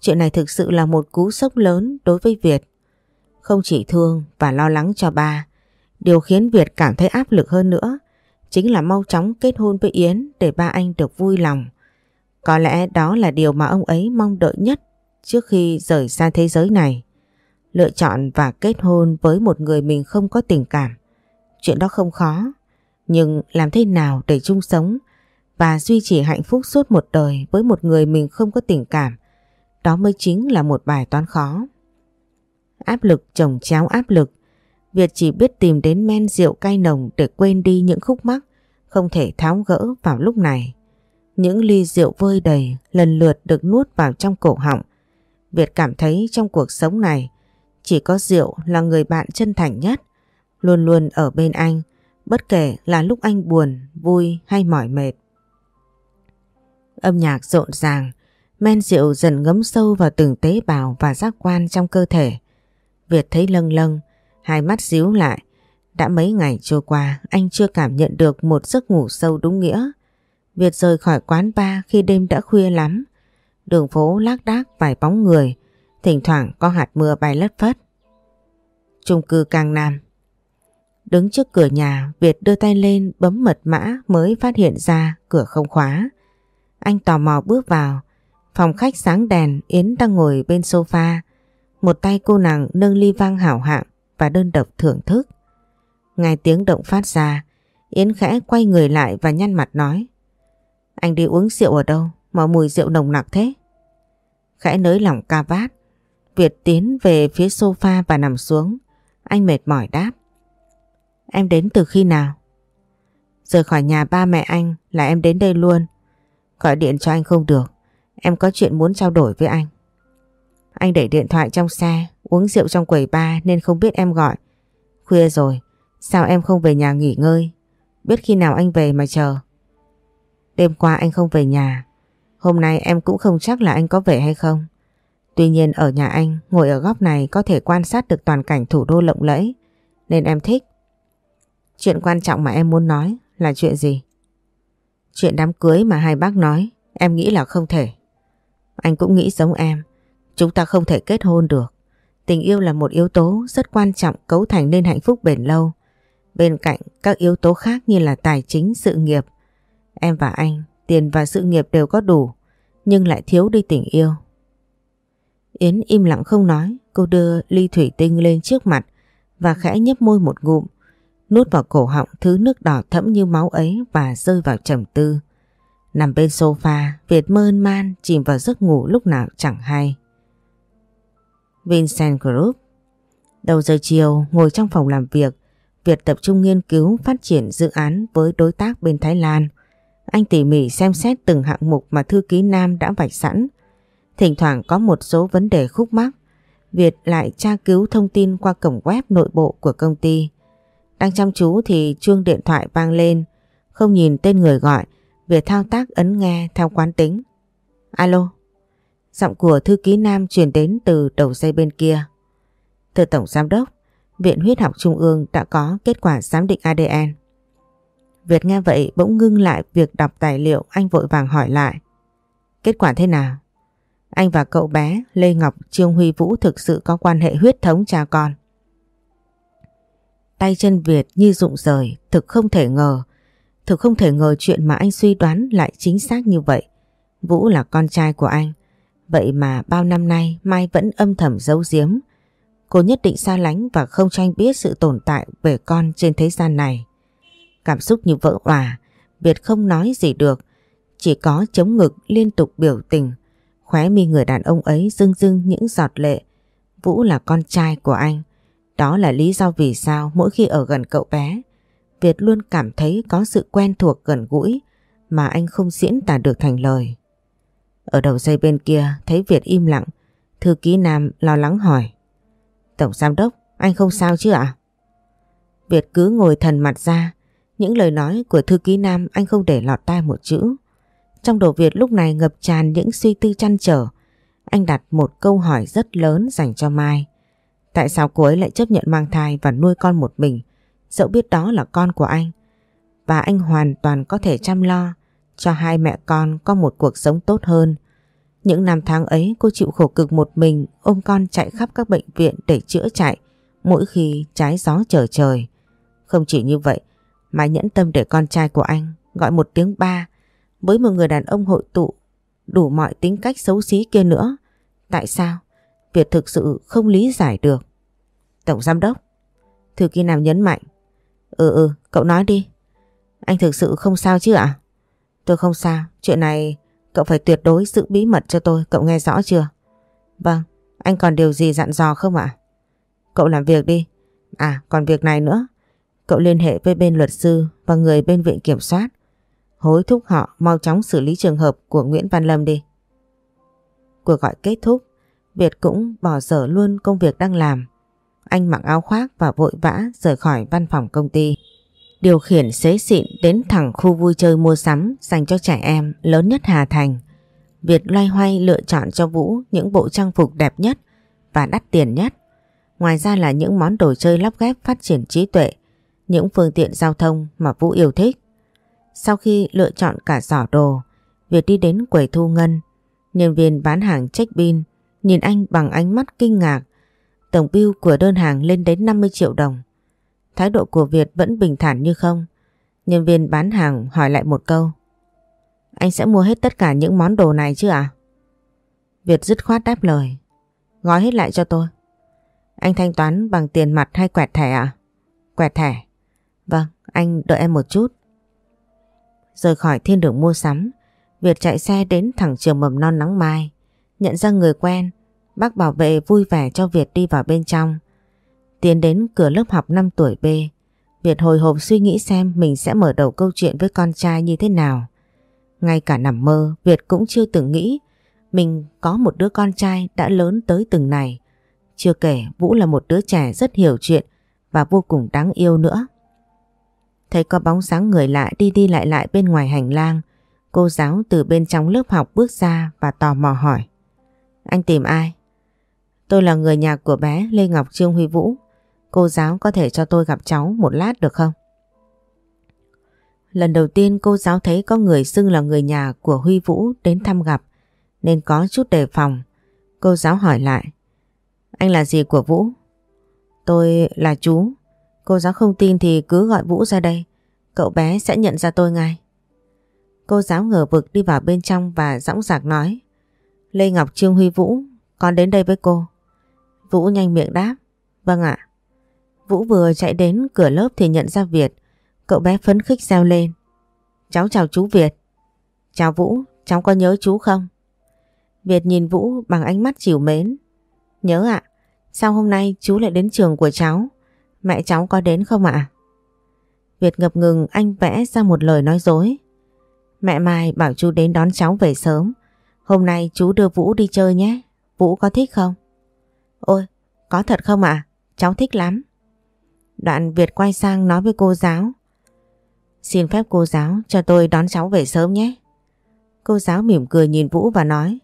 Chuyện này thực sự là một cú sốc lớn đối với Việt. Không chỉ thương và lo lắng cho ba, điều khiến Việt cảm thấy áp lực hơn nữa chính là mau chóng kết hôn với Yến để ba anh được vui lòng. Có lẽ đó là điều mà ông ấy mong đợi nhất trước khi rời xa thế giới này. Lựa chọn và kết hôn với một người mình không có tình cảm. Chuyện đó không khó, nhưng làm thế nào để chung sống và duy trì hạnh phúc suốt một đời với một người mình không có tình cảm, đó mới chính là một bài toán khó. Áp lực chồng chéo áp lực, Việt chỉ biết tìm đến men rượu cay nồng để quên đi những khúc mắc không thể tháo gỡ vào lúc này. Những ly rượu vơi đầy lần lượt được nuốt vào trong cổ họng. Việt cảm thấy trong cuộc sống này chỉ có rượu là người bạn chân thành nhất, luôn luôn ở bên anh, bất kể là lúc anh buồn, vui hay mỏi mệt. Âm nhạc rộn ràng, men rượu dần ngấm sâu vào từng tế bào và giác quan trong cơ thể. Việt thấy lâng lâng, hai mắt díu lại. Đã mấy ngày trôi qua, anh chưa cảm nhận được một giấc ngủ sâu đúng nghĩa. Việt rời khỏi quán bar khi đêm đã khuya lắm. Đường phố lác đác vài bóng người, thỉnh thoảng có hạt mưa bay lất phất. Trung cư Cang Nam Đứng trước cửa nhà, Việt đưa tay lên bấm mật mã mới phát hiện ra cửa không khóa. Anh tò mò bước vào. Phòng khách sáng đèn, Yến đang ngồi bên sofa. Một tay cô nàng nâng ly vang hảo hạng và đơn độc thưởng thức. Nghe tiếng động phát ra, Yến khẽ quay người lại và nhăn mặt nói. Anh đi uống rượu ở đâu mà mùi rượu nồng nặc thế? Khẽ nới lỏng ca vát, Việt tiến về phía sofa và nằm xuống. Anh mệt mỏi đáp. Em đến từ khi nào? Rời khỏi nhà ba mẹ anh là em đến đây luôn. Gọi điện cho anh không được. Em có chuyện muốn trao đổi với anh. Anh để điện thoại trong xe, uống rượu trong quầy bar nên không biết em gọi. Khuya rồi, sao em không về nhà nghỉ ngơi? Biết khi nào anh về mà chờ. Đêm qua anh không về nhà. Hôm nay em cũng không chắc là anh có về hay không. Tuy nhiên ở nhà anh, ngồi ở góc này có thể quan sát được toàn cảnh thủ đô lộng lẫy. Nên em thích. Chuyện quan trọng mà em muốn nói là chuyện gì? Chuyện đám cưới mà hai bác nói, em nghĩ là không thể. Anh cũng nghĩ giống em, chúng ta không thể kết hôn được. Tình yêu là một yếu tố rất quan trọng cấu thành nên hạnh phúc bền lâu. Bên cạnh các yếu tố khác như là tài chính, sự nghiệp. Em và anh, tiền và sự nghiệp đều có đủ, nhưng lại thiếu đi tình yêu. Yến im lặng không nói, cô đưa ly thủy tinh lên trước mặt và khẽ nhấp môi một ngụm, nuốt vào cổ họng thứ nước đỏ thẫm như máu ấy và rơi vào trầm tư. Nằm bên sofa, Việt mơn man chìm vào giấc ngủ lúc nào chẳng hay. Vincent Group Đầu giờ chiều, ngồi trong phòng làm việc, Việt tập trung nghiên cứu phát triển dự án với đối tác bên Thái Lan. Anh tỉ mỉ xem xét từng hạng mục mà thư ký Nam đã vạch sẵn. Thỉnh thoảng có một số vấn đề khúc mắc, Việt lại tra cứu thông tin qua cổng web nội bộ của công ty. Đang chăm chú thì chuông điện thoại vang lên, không nhìn tên người gọi, Việt thao tác ấn nghe theo quán tính. Alo, giọng của thư ký Nam truyền đến từ đầu dây bên kia. Từ Tổng Giám đốc, Viện Huyết học Trung ương đã có kết quả giám định ADN. Việt nghe vậy bỗng ngưng lại việc đọc tài liệu anh vội vàng hỏi lại. Kết quả thế nào? Anh và cậu bé Lê Ngọc Trương Huy Vũ thực sự có quan hệ huyết thống cha con. Tay chân Việt như rụng rời, thực không thể ngờ. Thực không thể ngờ chuyện mà anh suy đoán lại chính xác như vậy. Vũ là con trai của anh. Vậy mà bao năm nay Mai vẫn âm thầm giấu giếm. Cô nhất định xa lánh và không cho anh biết sự tồn tại về con trên thế gian này. Cảm xúc như vỡ hòa, Việt không nói gì được. Chỉ có chống ngực liên tục biểu tình. Khóe mi người đàn ông ấy rưng rưng những giọt lệ. Vũ là con trai của anh. Đó là lý do vì sao mỗi khi ở gần cậu bé, Việt luôn cảm thấy có sự quen thuộc gần gũi mà anh không diễn tả được thành lời. Ở đầu dây bên kia thấy Việt im lặng, thư ký Nam lo lắng hỏi. Tổng giám đốc, anh không sao chứ ạ? Việt cứ ngồi thần mặt ra, những lời nói của thư ký Nam anh không để lọt tai một chữ. Trong đầu Việt lúc này ngập tràn những suy tư chăn trở. Anh đặt một câu hỏi rất lớn dành cho Mai. Tại sao cô ấy lại chấp nhận mang thai và nuôi con một mình, dẫu biết đó là con của anh? Và anh hoàn toàn có thể chăm lo cho hai mẹ con có một cuộc sống tốt hơn. Những năm tháng ấy cô chịu khổ cực một mình ôm con chạy khắp các bệnh viện để chữa chạy mỗi khi trái gió trở trời. Không chỉ như vậy mà nhẫn tâm để con trai của anh gọi một tiếng ba với một người đàn ông hội tụ đủ mọi tính cách xấu xí kia nữa. Tại sao? Việt thực sự không lý giải được. Tổng giám đốc. Thư ký nào nhấn mạnh. Ừ ừ, cậu nói đi. Anh thực sự không sao chứ ạ? Tôi không sao, chuyện này cậu phải tuyệt đối giữ bí mật cho tôi, cậu nghe rõ chưa? Vâng, anh còn điều gì dặn dò không ạ? Cậu làm việc đi. À, còn việc này nữa. Cậu liên hệ với bên luật sư và người bên viện kiểm soát. Hối thúc họ mau chóng xử lý trường hợp của Nguyễn Văn Lâm đi. Cuộc gọi kết thúc, Việt cũng bỏ dở luôn công việc đang làm. Anh mặc áo khoác và vội vã rời khỏi văn phòng công ty. Điều khiển xế xịn đến thẳng khu vui chơi mua sắm dành cho trẻ em lớn nhất Hà Thành. Việt loay hoay lựa chọn cho Vũ những bộ trang phục đẹp nhất và đắt tiền nhất. Ngoài ra là những món đồ chơi lắp ghép phát triển trí tuệ, những phương tiện giao thông mà Vũ yêu thích. Sau khi lựa chọn cả giỏ đồ, Việt đi đến quầy thu ngân. Nhân viên bán hàng check bin nhìn anh bằng ánh mắt kinh ngạc. Tổng bill của đơn hàng lên đến 50 triệu đồng. Thái độ của Việt vẫn bình thản như không. Nhân viên bán hàng hỏi lại một câu. Anh sẽ mua hết tất cả những món đồ này chứ ạ? Việt dứt khoát đáp lời. Gói hết lại cho tôi. Anh thanh toán bằng tiền mặt hay quẹt thẻ ạ? Quẹt thẻ. Vâng, anh đợi em một chút. Rời khỏi thiên đường mua sắm, Việt chạy xe đến thẳng trường mầm non nắng mai. Nhận ra người quen, bác bảo vệ vui vẻ cho Việt đi vào bên trong. Tiến đến cửa lớp học 5 tuổi B, Việt hồi hộp suy nghĩ xem mình sẽ mở đầu câu chuyện với con trai như thế nào. Ngay cả nằm mơ, Việt cũng chưa từng nghĩ mình có một đứa con trai đã lớn tới từng này. Chưa kể Vũ là một đứa trẻ rất hiểu chuyện và vô cùng đáng yêu nữa. Thấy có bóng sáng người lạ đi đi lại lại bên ngoài hành lang, cô giáo từ bên trong lớp học bước ra và tò mò hỏi. Anh tìm ai? Tôi là người nhà của bé Lê Ngọc Trương Huy Vũ. Cô giáo có thể cho tôi gặp cháu một lát được không? Lần đầu tiên cô giáo thấy có người xưng là người nhà của Huy Vũ đến thăm gặp nên có chút đề phòng. Cô giáo hỏi lại. Anh là gì của Vũ? Tôi là chú. Cô giáo không tin thì cứ gọi Vũ ra đây. Cậu bé sẽ nhận ra tôi ngay. Cô giáo ngờ vực đi vào bên trong và dõng dạc nói. Lê Ngọc Trương Huy Vũ, con đến đây với cô. Vũ nhanh miệng đáp. Vâng ạ. Vũ vừa chạy đến cửa lớp thì nhận ra Việt. Cậu bé phấn khích reo lên. Cháu chào chú Việt. Chào Vũ, cháu có nhớ chú không? Việt nhìn Vũ bằng ánh mắt chiều mến. Nhớ ạ, sao hôm nay chú lại đến trường của cháu? Mẹ cháu có đến không ạ? Việt ngập ngừng anh vẽ ra một lời nói dối. Mẹ Mai bảo chú đến đón cháu về sớm. Hôm nay chú đưa Vũ đi chơi nhé. Vũ có thích không? Ôi, có thật không ạ? Cháu thích lắm. Đoạn Việt quay sang nói với cô giáo. Xin phép cô giáo cho tôi đón cháu về sớm nhé. Cô giáo mỉm cười nhìn Vũ và nói.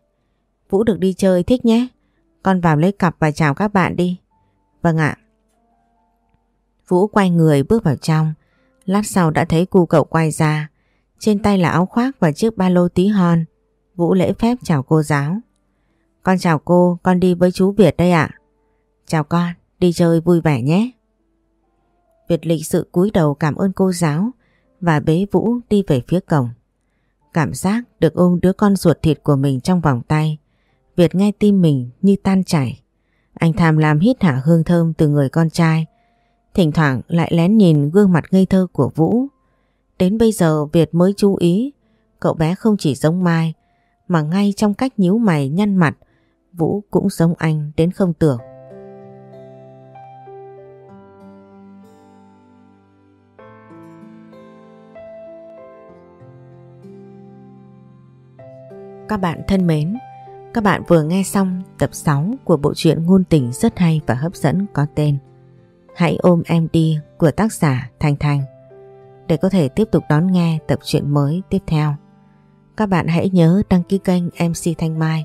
Vũ được đi chơi thích nhé. Con vào lấy cặp và chào các bạn đi. Vâng ạ. Vũ quay người bước vào trong. Lát sau đã thấy cu cậu quay ra. Trên tay là áo khoác và chiếc ba lô tí hon. Vũ lễ phép chào cô giáo. Con chào cô, con đi với chú Việt đây ạ. Chào con, đi chơi vui vẻ nhé. Việt lịch sự cúi đầu cảm ơn cô giáo và bế Vũ đi về phía cổng. Cảm giác được ôm đứa con ruột thịt của mình trong vòng tay. Việt nghe tim mình như tan chảy. Anh tham lam hít hả hương thơm từ người con trai. Thỉnh thoảng lại lén nhìn gương mặt ngây thơ của Vũ. Đến bây giờ Việt mới chú ý cậu bé không chỉ giống Mai mà ngay trong cách nhíu mày nhăn mặt Vũ cũng giống anh đến không tưởng. Các bạn thân mến, các bạn vừa nghe xong tập 6 của bộ truyện ngôn tình rất hay và hấp dẫn có tên Hãy ôm em đi của tác giả Thanh Thanh. Để có thể tiếp tục đón nghe tập truyện mới tiếp theo, các bạn hãy nhớ đăng ký kênh MC Thanh Mai